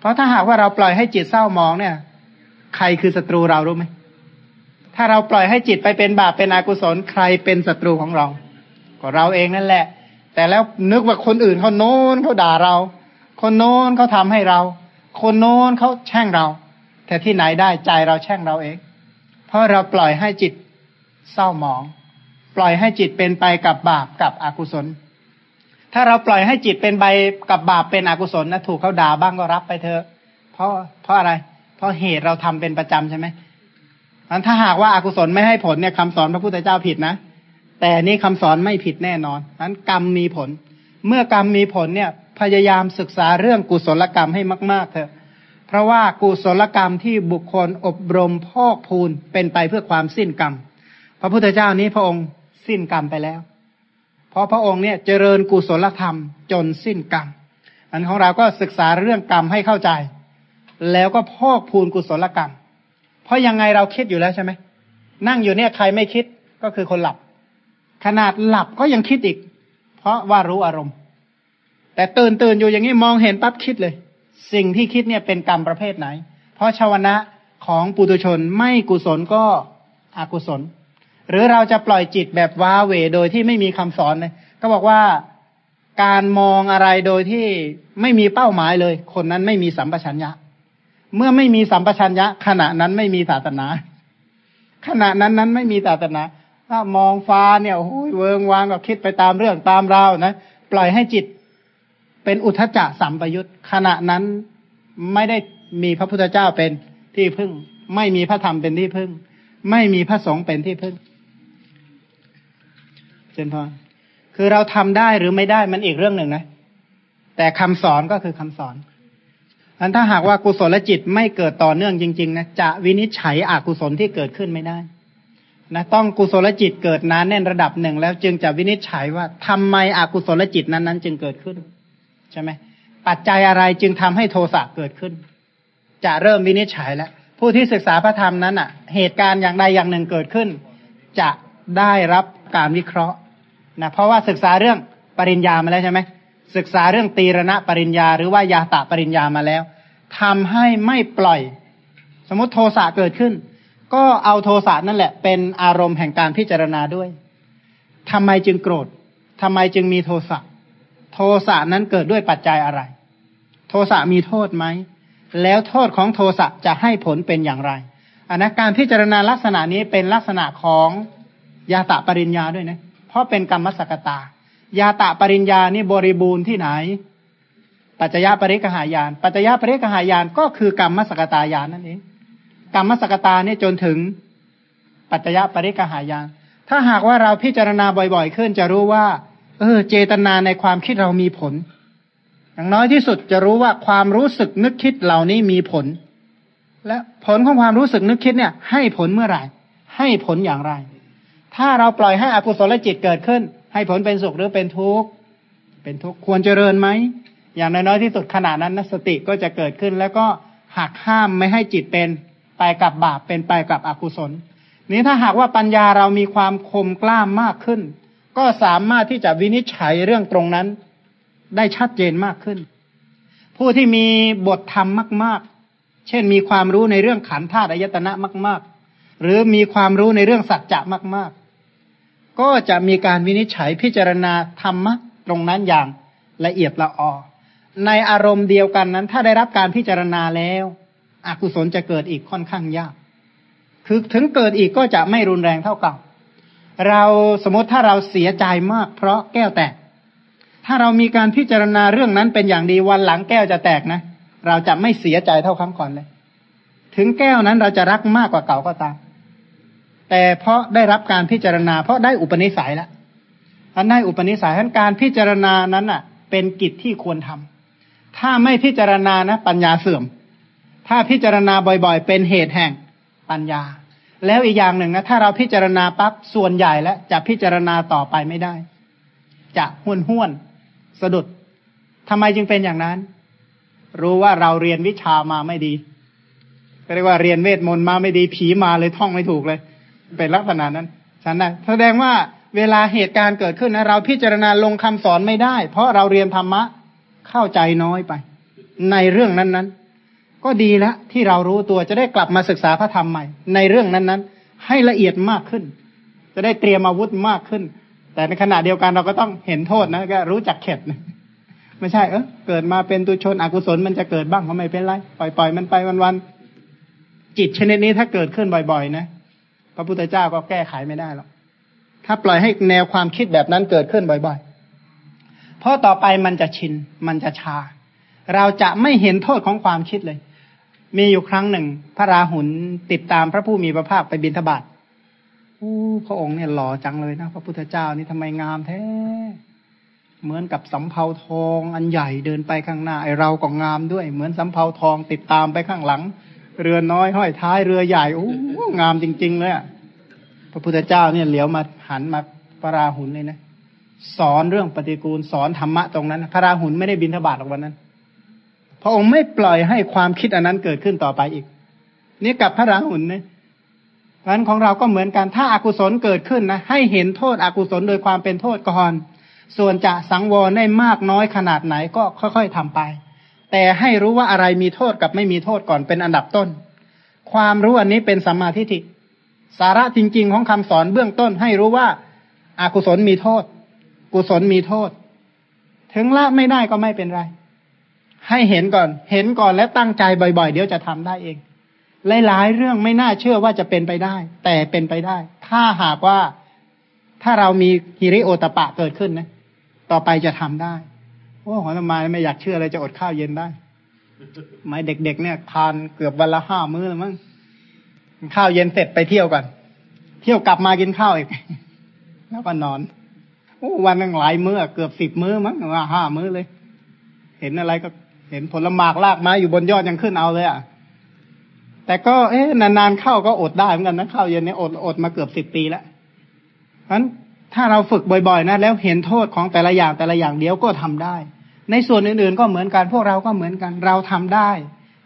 เพราะถ้าหากว่าเราปล่อยให้จิตเศร้ามองเนี่ย ใครคือศัตรูเรารู้ไหมถ้าเราปล่อยให้จิตไปเป็นบาปเป็นอกุศลใครเป็นศัตรูของเรา ก็เราเองนั่นแหละ แต่แล้วนึกว่าคนอื่นเขาโน้นเขาด่าเรา คนโน้นเขาทาให้เรา คนโน้นเขาแช่งเรา แต่ที่ไหนได้ใจเราแช่งเราเอง เพราะเราปล่อยให้จิตเศร้าหมอง ปล่อยให้จิตเป็นไปกับบาปกับอกุศล ถ้าเราปล่อยให้จิตเป็นไปกับบาปเป็นอกุศลนะถูกเขาด่าบ้างก็รับไปเถอะ เพราะเพราะอะไร เพราะเหตุเราทำเป็นประจำใช่ไหมอันถ้าหากว่าอากุศลไม่ให้ผลเนี่ยคำสอนพระพุทธเจ้าผิดนะ แต่นี่คำสอนไม่ผิดแน่นอนนั้นกรรมมีผล เมื่อกรรมมีผลเนี่ยพยายามศึกษาเรื่องกุศลกรรมให้มาก ๆเถอะ เพราะว่ากุศลกรรมที่บุคคลอบรมพอกพูนเป็นไปเพื่อความสิ้นกรรม พระพุทธเจ้านี้พระองค์สิ้นกรรมไปแล้ว เพราะพระองค์เนี่ยเจริญกุศลธรรมจนสิ้นกรรม อันของเราก็ศึกษาเรื่องกรรมให้เข้าใจ แล้วก็พอกพูนกุศลกรรม เพราะยังไงเราคิดอยู่แล้วใช่ไหม นั่งอยู่เนี่ยใครไม่คิดก็คือคนหลับ ขนาดหลับก็ยังคิดอีก เพราะว่ารู้อารมณ์ แต่ตื่นตื่นอยู่อย่างนี้มองเห็นปั๊บคิดเลย สิ่งที่คิดเนี่ยเป็นกรรมประเภทไหน เพราะชาวนะของปุตุชนไม่กุศลก็อกุศล หรือเราจะปล่อยจิตแบบว้าเหวโดยที่ไม่มีคำสอนเลยก็บอกว่าการมองอะไรโดยที่ไม่มีเป้าหมายเลย คนนั้นไม่มีสัมปชัญญะ เมื่อไม่มีสัมปชัญญะ ขณะนั้นไม่มีศาสนา ขณะนั้นนั้นไม่มีศาสนา ถ้ามองฟ้าเนี่ยโอ้ยเวิงวางก็คิดไปตามเรื่องตามราวนะปล่อยให้จิตเป็นอุทจจะสัมปยุตขณะนั้นไม่ได้มีพระพุทธเจ้าเป็นที่พึ่ง ไม่มีพระธรรมเป็นที่พึ่ง ไม่มีพระสงฆ์เป็นที่พึ่งเจนพรคือเราทำได้หรือไม่ได้มันอีกเรื่องหนึ่งนะ แต่คำสอนก็คือคำสอนอันถ้าหากว่ากุศลจิตไม่เกิดต่อเนื่องจริง ๆ นะจะวินิจฉัยอกุศลที่เกิดขึ้นไม่ได้ นะต้องกุศลจิตเกิดนานแน่นระดับหนึ่งแล้วจึงจะวินิจฉัยว่าทำไมอกุศลจิตนั้นนั้นจึงเกิดขึ้น ใช่ไหมปัจจัยอะไรจึงทำให้โทสะเกิดขึ้น จะเริ่มวินิจฉัยแล้ว ผู้ที่ศึกษาพระธรรมนั้นอะ เหตุการณ์อย่างใดอย่างหนึ่งเกิดขึ้น จะได้รับการวิเคราะห์นะเพราะว่าศึกษาเรื่องปริญญามาแล้วใช่ไหมศึกษาเรื่องตีรณะปริญญา หรือว่ายาตะปริญญามาแล้วทำให้ไม่ปล่อย สมมติโทสะเกิดขึ้น ก็เอาโทสะนั่นแหละ เป็นอารมณ์แห่งการพิจารณาด้วยทำไมจึงโกรธทำไมจึงมีโทสะ โทสะนั้นเกิดด้วยปัจจัยอะไร โทสะมีโทษไหม แล้วโทษของโทสะจะให้ผลเป็นอย่างไรอันนะการพิจารณาลักษณะนี้เป็นลักษณะของยาตะปริญญาด้วยนะ เพราะเป็นกรรมสกตา ยาตะปริญญานี่บริบูรณ์ที่ไหน ปัจจยปริกหายาน ปัจจยปริกหายานก็คือกรรมสกตายานนั่นเอง กรรมสกตานี่จนถึงปัจจยปริกหายาน ถ้าหากว่าเราพิจารณาบ่อยๆ ขึ้นจะรู้ว่า เออ เจตนาในความคิดเรามีผล อย่างน้อยที่สุดจะรู้ว่าความรู้สึกนึกคิดเหล่านี้มีผล และผลของความรู้สึกนึกคิดเนี่ย ให้ผลเมื่อไหร่ ให้ผลอย่างไร ถ้าเราปล่อยให้อกุศลจิตเกิดขึ้น ให้ผลเป็นสุขหรือเป็นทุกข์ เป็นทุกข์ควรเจริญไหม อย่างน้อยๆที่สุดขณะนั้นนสติก็จะเกิดขึ้น แล้วก็หักห้ามไม่ให้จิตเป็น ไปกับบาปเป็นไปกับอกุศล นี้ถ้าหากว่าปัญญาเรามีความคมกล้ามมากขึ้น ก็สามารถที่จะวินิจฉัยเรื่องตรงนั้น ได้ชัดเจนมากขึ้น ผู้ที่มีบทธรรมมาก ๆ เช่นมีความรู้ในเรื่องขันธ์ธาตุอายตนะมาก ๆ หรือมีความรู้ในเรื่องสัจจะมาก ๆ ก็จะมีการวินิจฉัยพิจารณาธรรมะตรงนั้นอย่างละเอียดละออในอารมณ์เดียวกันนั้น ถ้าได้รับการพิจารณาแล้ว อกุศลจะเกิดอีกค่อนข้างยาก คือถึงเกิดอีกก็จะไม่รุนแรงเท่าเก่า เราสมมติถ้าเราเสียใจมาก เพราะแก้วแตก ถ้าเรามีการพิจารณาเรื่องนั้นเป็นอย่างดีวันหลังแก้วจะแตกนะ เราจะไม่เสียใจเท่าครั้งก่อนเลย ถึงแก้วนั้นเราจะรักมากกว่าเก่าก็ตาม แต่เพราะได้รับการพิจารณา เพราะได้อุปนิสัยแล้วอันได้อุปนิสัยทั้นการพิจารณานั้นอะ เป็นกิจที่ควรทำถ้าไม่พิจารณานะ ปัญญาเสื่อม ถ้าพิจารณาบ่อยๆ เป็นเหตุแห่งปัญญา แล้วอีกอย่างหนึ่งนะถ้าเราพิจารณาปั๊บส่วนใหญ่แล้วจะพิจารณาต่อไปไม่ได้ จะห้วนห้วนสะดุดทำไมจึงเป็นอย่างนั้น รู้ว่าเราเรียนวิชามาไม่ดีเรียกว่าเรียนเวทมนต์มาไม่ดีผีมาเลยท่องไม่ถูกเลย เป็นลักษณะนั้นฉันนะแสดงว่าเวลาเหตุการณ์เกิดขึ้นนะเราพิจารณาลงคำสอนไม่ได้ เพราะเราเรียนธรรมะเข้าใจน้อยไป ในเรื่องนั้นๆ ก็ดีแล้วที่เรารู้ตัวจะได้กลับมาศึกษาพระธรรมใหม่ ในเรื่องนั้นๆ ให้ละเอียดมากขึ้น จะได้เตรียมอาวุธมากขึ้น แต่ในขณะเดียวกันเราก็ต้องเห็นโทษนะก็รู้จักเข็ดไม่ใช่เออเกิดมาเป็นตุชนอกุศลมันจะเกิดบ้างก็ไม่เป็นไรปล่อยๆมันไปวันๆจิตชนิดนี้ถ้าเกิดขึ้นบ่อยๆนะพระพุทธเจ้าก็แก้ไขไม่ได้หรอกถ้าปล่อยให้แนวความคิดแบบนั้นเกิดขึ้นบ่อย ๆ เพราะต่อไปมันจะชินมันจะชา เราจะไม่เห็นโทษของความคิดเลย มีอยู่ครั้งหนึ่ง พระราหุลติดตามพระผู้มีพระภาคไปบิณฑบาตอู้พระองค์เนี่ยหล่อจังเลยนะ พระพุทธเจ้านี่ทำไมงามแท้ เหมือนกับสำเภาทองอันใหญ่เดินไปข้างหน้า ไอเราก็งามด้วย เหมือนสำเภาทองติดตามไปข้างหลัง เรือน้อยห้อยท้ายเรือใหญ่โอ้งามจริง ๆ เลยพระพุทธเจ้าเนี่ยเหลียวมาหันมาพระราหุลเลยนะสอนเรื่องปฏิกูลสอนธรรมะตรงนั้น พระราหุลไม่ได้บินทบาทหรอกวันนั้น พระองค์ไม่ปล่อยให้ความคิดอันนั้นเกิดขึ้นต่อไปอีก นี่กับพระราหุลเนี่ยงั้นของเราก็เหมือนกันถ้าอากุศลเกิดขึ้นนะ ให้เห็นโทษอกุศลโดยความเป็นโทษก่อน ส่วนจะสังวรได้มากน้อยขนาดไหนก็ค่อยๆทำไป แต่ให้รู้ว่าอะไรมีโทษกับไม่มีโทษก่อนเป็นอันดับต้น ความรู้อันนี้เป็นสัมมาทิฏฐิสาระจริง ๆ ของคำสอนเบื้องต้น ให้รู้ว่าอากุศลมีโทษ กุศลมีโทษ ถึงละไม่ได้ก็ไม่เป็นไร ให้เห็นก่อน เห็นก่อนแล้วตั้งใจบ่อย ๆ เดี๋ยวจะทำได้เอง หลายๆเรื่องไม่น่าเชื่อว่าจะเป็นไปได้ แต่เป็นไปได้ ถ้าหากว่าถ้าเรามีฮิริโอตปะเกิดขึ้นนะ ต่อไปจะทำได้โอ้หัวทำไมไม่อยากเชื่อเลยจะอดข้าวเย็นได้ไม่เด็ก ๆ เนี่ยทานเกือบวันละห้ามื้อแล้วมั้งข้าวเย็นเสร็จไปเที่ยวก่อน เที่ยวกลับมากินข้าวอีก แล้วก็นอนอวันนึงหลายมื้อเกือบสิบมื้อมั้งว่าห้ามื้อเลย เห็นอะไรก็ เห็นผลหมากลากไม้อยู่บนยอดยังขึ้นเอาเลยอะ แต่ก็เอ๊ะนานๆเข้าก็อดได้เหมือนกันนะเข้าเย็นนี้อดอดมาเกือบสิบปีแล้วเพราะฉะนั้นถ้าเราฝึกบ่อยๆนะแล้วเห็นโทษของแต่ละอย่างแต่ละอย่างเดียวก็ทำได้ ในส่วนอื่นๆก็เหมือนกัน พวกเราก็เหมือนกัน เราทำได้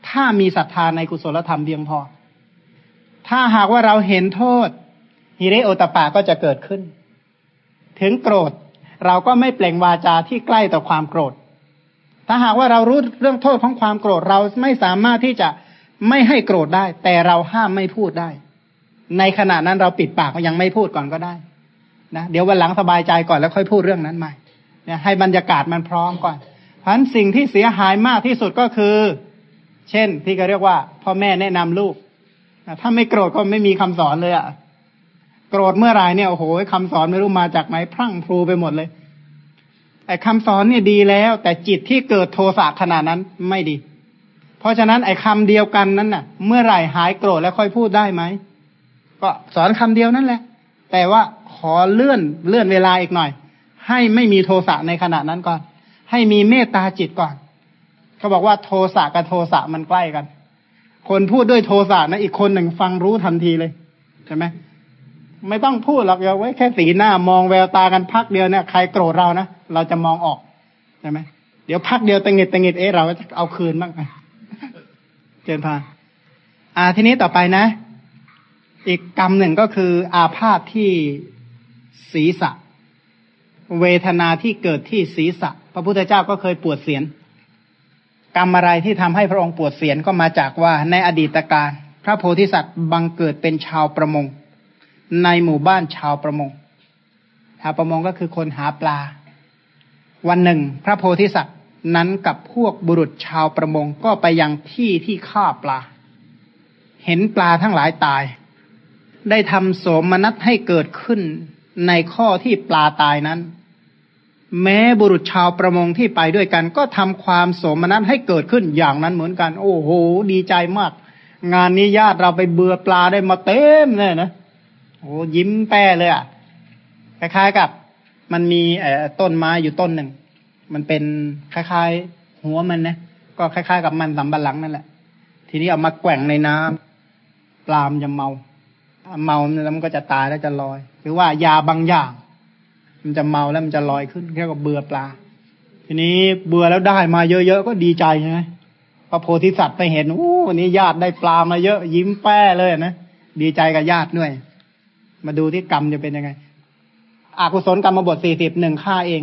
ถ้ามีศรัทธาในกุศลธรรมเพียงพอ ถ้าหากว่าเราเห็นโทษฮิริโอตปาก็จะเกิดขึ้น ถึงโกรธ เราก็ไม่เปล่งวาจาที่ใกล้ต่อความโกรธ ถ้าหากว่าเรารู้เรื่องโทษของความโกรธเราไม่สามารถที่จะไม่ให้โกรธได้ แต่เราห้ามไม่พูดได้ ในขณะนั้นเราปิดปากยังไม่พูดก่อนก็ได้นะเดี๋ยววันหลังสบายใจก่อนแล้วค่อยพูดเรื่องนั้นใหม่เนี่ยให้บรรยากาศมันพร้อมก่อน เพราะฉะนั้นสิ่งที่เสียหายมากที่สุดก็คือ เช่นที่เขาเรียกว่า พ่อแม่แนะนำลูกถ้าไม่โกรธก็ไม่มีคำสอนเลยอะ่ะโกรธเมื่อไรเนี่ยโอ้โหคำสอนไม่รู้มาจากไหนพรั่งพรูไปหมดเลย ไอ้คำสอนเนี่ยดีแล้ว แต่จิตที่เกิดโทสะขนาดนั้นไม่ดี เพราะฉะนั้นไอ้คำเดียวกันนั้นน่ะ เมื่อไหร่หายโกรธแล้วค่อยพูดได้ไหมก็สอนคำเดียวนั่นแหละ แต่ว่าขอเลื่อนเลื่อนเวลาอีกหน่อย ให้ไม่มีโทสะในขณะนั้นก่อน ให้มีเมตตาจิตก่อนเขาบอกว่าโทสะกับโทสะมันใกล้กัน คนพูดด้วยโทสะนะอีกคนหนึ่งฟังรู้ทันทีเลยใช่ไหมไม่ต้องพูดหรอกเอาไว้แค่สีหน้ามองแววตากันพักเดียวเนี่ยใครโกรธเรานะ เราจะมองออกใช่ไหมเดี๋ยวพักเดียวตังเงิดตังเงิดเอ๊ะเราจะเอาคืนบ้างเจนพานอ่าทีนี้ต่อไปนะ อีกกรรมหนึ่งก็คือ อาพาธที่ศีรษะ เวทนาที่เกิดที่ศีรษะ พระพุทธเจ้าก็เคยปวดเสียนกรรมอะไรที่ทำให้พระองค์ปวดเสียนก็มาจากว่าในอดีตการพระโพธิสัตว์บังเกิดเป็นชาวประมง ในหมู่บ้านชาวประมงชาวประมงก็คือคนหาปลา วันหนึ่ง พระโพธิสัตว์นั้นกับพวกบุรุษชาวประมงก็ไปยังที่ที่ฆ่าปลา เห็นปลาทั้งหลายตาย ได้ทำโสมนัสให้เกิดขึ้นในข้อที่ปลาตายนั้น แม้บุรุษชาวประมงที่ไปด้วยกัน ก็ทำความโสมนัสให้เกิดขึ้นอย่างนั้นเหมือนกัน โอ้โห ดีใจมาก งานนี้ญาติเราไปเบื่อปลาได้มาเต็มเลยนะโอ้ยิ้มแป้เลยอะคล้ายๆกับ มันมีไอ้ต้นไม้อยู่ต้นหนึ่ง มันเป็นคล้ายๆ หัวมันนะก็คล้ายๆ กับมันสำบันหลังนั่นแหละ ทีนี้เอามาแกว่งในน้ำปลามจะเมาเมาแล้วมันก็จะตายแล้วจะลอย หรือว่ายาบางอย่าง มันจะเมาแล้วมันจะลอยขึ้นแค่กับเบื่อปลา ทีนี้เบื่อแล้วได้มาเยอะๆก็ดีใจใช่ไหมพระโพธิสัตว์ไปเห็นโอ้วันนี้ญาติได้ปลามาเยอะยิ้มแป้เลยนะดีใจกับญาติด้วย มาดูที่กรรมจะเป็นยังไง อากุศลกรรมบทสี่สิบหนึ่งฆ่าเอง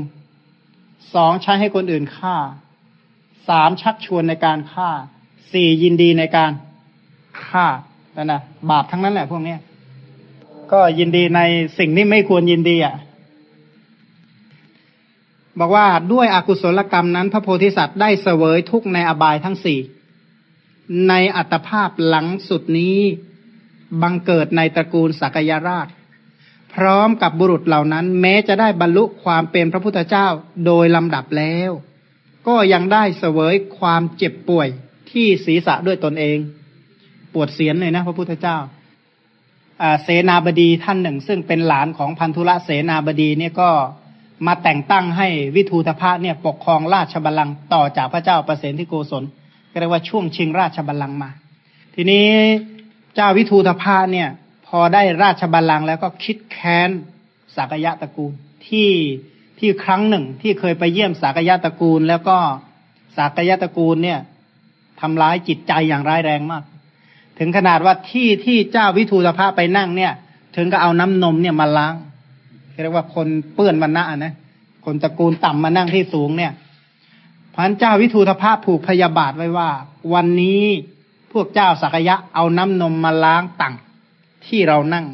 สองใช้ให้คนอื่นฆ่าสามชักชวนในการฆ่าสี่ยินดีในการฆ่าแต่นะบาปทั้งนั้นแหละพวกเนี้ยก็ยินดีในสิ่งที่ไม่ควรยินดีอะบอกว่าด้วยอกุศลกรรมนั้น พระโพธิสัตว์ได้เสวยทุกในอบายทั้งสี่ในอัตภาพหลังสุดนี้บังเกิดในตระกูลสักยราช พร้อมกับบุรุษเหล่านั้น แม้จะได้บรรลุความเป็นพระพุทธเจ้าโดยลำดับแล้ว ก็ยังได้เสวยความเจ็บป่วยที่ศีรษะด้วยตนเอง ปวดเสียนเลยนะ พระพุทธเจ้าเสนาบดีท่านหนึ่ง ซึ่งเป็นหลานของพันธุระเสนาบดีเนี่ยก็มาแต่งตั้งให้วิทูตภะเนี่ยปกครองราชบัลลังก์ต่อจากพระเจ้าประเสนที่โกศลเรียกว่าช่วงชิงราชบัลลังก์มา ทีนี้เจ้าวิทูธภาเนี่ย พอได้ราชบัลลังก์แล้วก็คิดแค้นสากยะตระกูลที่ที่ครั้งหนึ่งที่เคยไปเยี่ยมสากยะตระกูล แล้วก็สากยะตระกูลเนี่ยทำร้ายจิตใจอย่างร้ายแรงมาก ถึงขนาดว่าที่ที่เจ้าวิทูธภาไปนั่งเนี่ย ถึงก็เอาน้ำนมเนี่ยมาล้างเรียกว่าคนเปื้อนวันณะนะคนตระกูลต่ำมานั่งที่สูงเนี่ยพันเจ้าวิทูธภาผูกพยาบาทไว้ว่า วันนี้พวกเจ้าสักยะเอาน้ำนมมาล้างตัง ที่เรานั่ง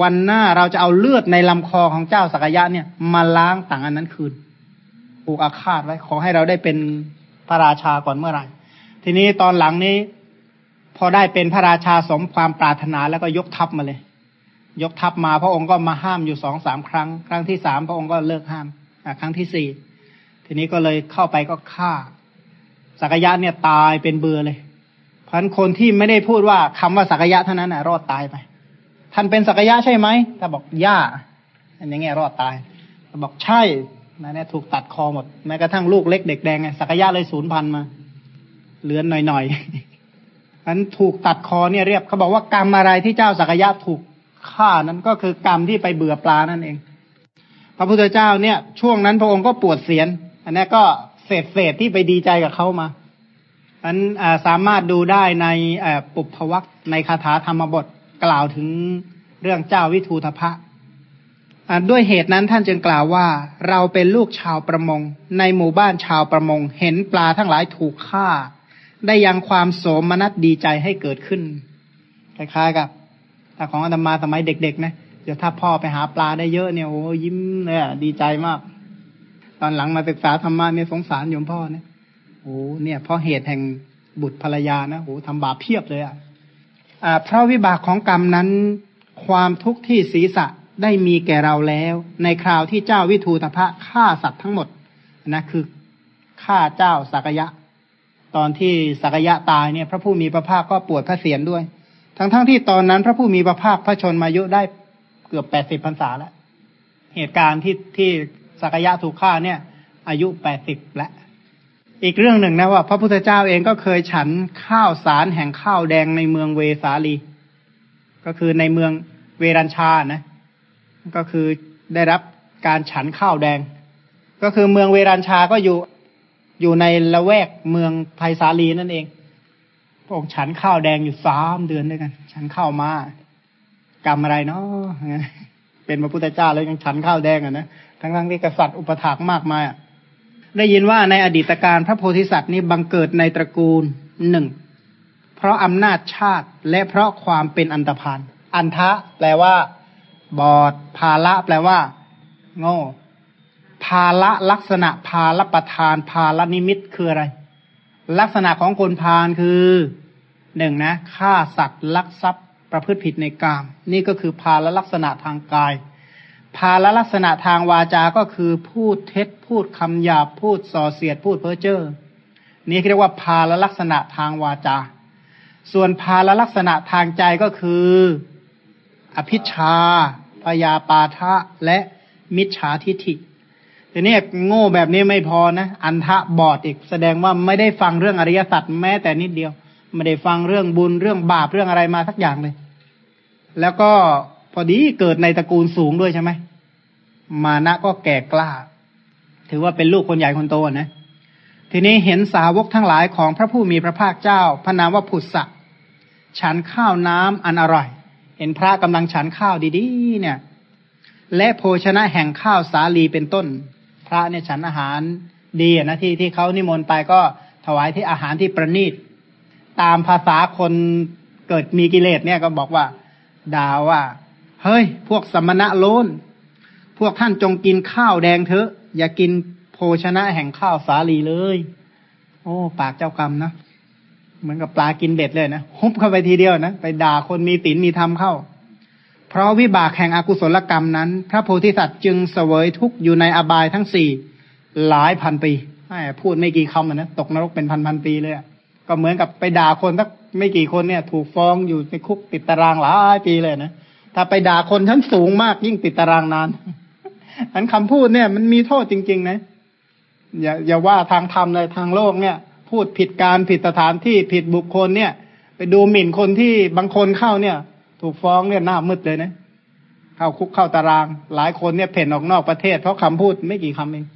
วันหน้าเราจะเอาเลือดในลำคอของเจ้าสักยะเนี่ย มาล้างตังอันนั้นคืนผูกอาฆาตไว้ขอให้เราได้เป็นพระราชาก่อนเมื่อไหร่ ทีนี้ตอนหลังนี้ พอได้เป็นพระราชาสมความปรารถนาแล้วก็ยกทัพมาเลย ยกทัพมาพระองค์ก็มาห้ามอยู่สองสามครั้ง ครั้งที่สามพระองค์ก็เลิกห้ามครั้งที่สี่ทีนี้ก็เลยเข้าไปก็ฆ่าสักยะเนี่ยตายเป็นเบือเลย พันคนที่ไม่ได้พูดว่าคำว่าสักยะเท่านั้นนะรอดตายไป ท่านเป็นสักยะใช่ไหมถ้าบอกย่าอันนี้ไงรอดตายถ้าบอกใช่นะเนี่ยถูกตัดคอหมดแม้กระทั่งลูกเล็กเด็กแดงไงสักยะเลยศูนย์พันมาเหลือนหน่อยอันถูกตัดคอเนี่ยเรียบเขาบอกว่ากรรมอะไรที่เจ้าสักยะถูกฆ่านั้นก็คือกรรมที่ไปเบื่อปลานั่นเอง พระพุทธเจ้าเนี่ย ช่วงนั้นพระองค์ก็ปวดเสียน อันนี้ก็เศษเศษที่ไปดีใจกับเขามา อันสามารถดูได้ในปุพวักในคาถาธรรมบทกล่าวถึงเรื่องเจ้าวิทูธพะด้วยเหตุนั้นท่านจึงกล่าวว่า เราเป็นลูกชาวประมง ในหมู่บ้านชาวประมง เห็นปลาทั้งหลายถูกฆ่า ได้ยังความโสมนัสดีใจให้เกิดขึ้นคล้ายๆกับถ้าของอาตมาสมัยเด็กๆนะเดี๋ยวถ้าพ่อไปหาปลาได้เยอะเนี่ยโอ้ยิ้มเลยดีใจมาก ตอนหลังมาศึกษาธรรมะเนี่ยสงสารโยมพ่อเนี่ย โอ้เนี่ย เพราะเหตุแห่งบุตรภรรยานะโอ้ทำบาปเพียบเลยอะเพราะวิบากของกรรมนั้น ความทุกข์ที่ศีรษะได้มีแก่เราแล้ว ในคราวที่เจ้าวิทูตภะฆ่าสัตว์ทั้งหมดนะคือฆ่าเจ้าสักยะ ตอนที่สักยะตายเนี่ย พระผู้มีพระภาคก็ปวดพระเศียรด้วย ทั้งๆทที่ตอนนั้นพระผู้มีพระภาคพระชนมายุได้เกือบแปดสิบพรรษาแล้ว เหตุการณ์ที่ที่สักยะถูกฆ่าเนี่ย อายุแปดสิบแล้ว อีกเรื่องหนึ่งนะว่า พระพุทธเจ้าเองก็เคยฉันข้าวสารแห่งข้าวแดงในเมืองเวสาลี ก็คือในเมืองเวรัญชานะ ก็คือได้รับการฉันข้าวแดง ก็คือเมืองเวรัญชาก็อยู่อยู่ในละแวกเมืองไผ่สาลีนั่นเองพระองค์ฉันข้าวแดงอยู่สามเดือนด้วยกัน ฉันข้าวมากรรมอะไรเนาะเป็นพระพุทธเจ้าแล้วยังฉันข้าวแดงอะนะทั้งทั้งที่กษัตริย์อุปถากมากมายอะ ได้ยินว่าในอดีตการพระโพธิสัตว์นี้บังเกิดในตระกูลหนึ่งเพราะอำนาจชาติและเพราะความเป็นอันตรพานอันทะแปลว่า บอด ภาละแปลว่า โง่ ภาละลักษณะภาลประทาน ภาลนิมิตคืออะไร ลักษณะของคนพาลคือหนึ่งนะฆ่าสัตว์ลักทรัพย์ประพฤติผิดในกาม นี่ก็คือภาลลักษณะทางกาย ภาลลักษณะทางวาจาก็คือพูดเท็จพูดคำหยาบพูดส่อเสียดพูดเพ้อเจ้อนี่เรียกว่าภาลลักษณะทางวาจา ส่วนภาลลักษณะทางใจก็คือ อภิชาพยาปาทะและมิจฉาทิฐิทีนี้โง่แบบนี้ไม่พอนะ อันทะบอดอีกแสดงว่าไม่ได้ฟังเรื่องอริยสัจแม้แต่นิดเดียว ไม่ได้ฟังเรื่องบุญเรื่องบาปเรื่องอะไรมาสักอย่างเลย แล้วก็ พอดีเกิดในตระกูลสูงด้วยใช่ไหมมานะก็แก่กล้า ถือว่าเป็นลูกคนใหญ่คนโตนะ ทีนี้เห็นสาวกทั้งหลายของพระผู้มีพระภาคเจ้า พระนามว่าผุดสะฉันข้าวน้ำอันอร่อย เห็นพระกำลังฉันข้าวดีๆ เนี่ย และโภชนะแห่งข้าวสาลีเป็นต้น พระเนี่ยฉันอาหารดีนะที่ที่เขานิมนต์ไปก็ถวายที่อาหารที่ประณีต ตามภาษาคนเกิดมีกิเลสเนี่ยก็บอกว่าด่าว่า เฮ้ย พวกสมณะโลนพวกท่านจงกินข้าวแดงเถอะ อย่ากินโภชนะแห่งข้าวสาลีเลย โอ้ ปากเจ้ากรรมนะเหมือนกับปลากินเบ็ดเลยนะฮุบเข้าไปทีเดียวนะไปด่าคนมีศีลมีธรรมเข้า เพราะวิบากแห่งอกุศลกรรมนั้น พระโพธิสัตว์จึงเสวยทุกข์อยู่ในอบายทั้งสี่หลายพันปีพูดไม่กี่คำนะตกนรกเป็นพันพันปีเลยก็เหมือนกับไปด่าคนสักไม่กี่คนเนี่ย ถูกฟ้องอยู่ในคุกติดตารางหลายปีเลยนะ ถ้าไปด่าคนชั้นสูงมากยิ่งติดตารางนานอันคำพูดเนี่ย มันมีโทษจริง ๆ นะ อย่าอย่าว่าทางธรรมเลยทางโลกเนี่ย พูดผิดการผิดสถานที่ผิดบุคคลเนี่ย ไปดูหมิ่นคนที่บางคนเข้าเนี่ย ถูกฟ้องเนี่ยหน้ามืดเลยนะเข้าคุกเข้าตาราง หลายคนเนี่ยเพ่นออกนอกประเทศ เพราะคำพูดไม่กี่คำเอง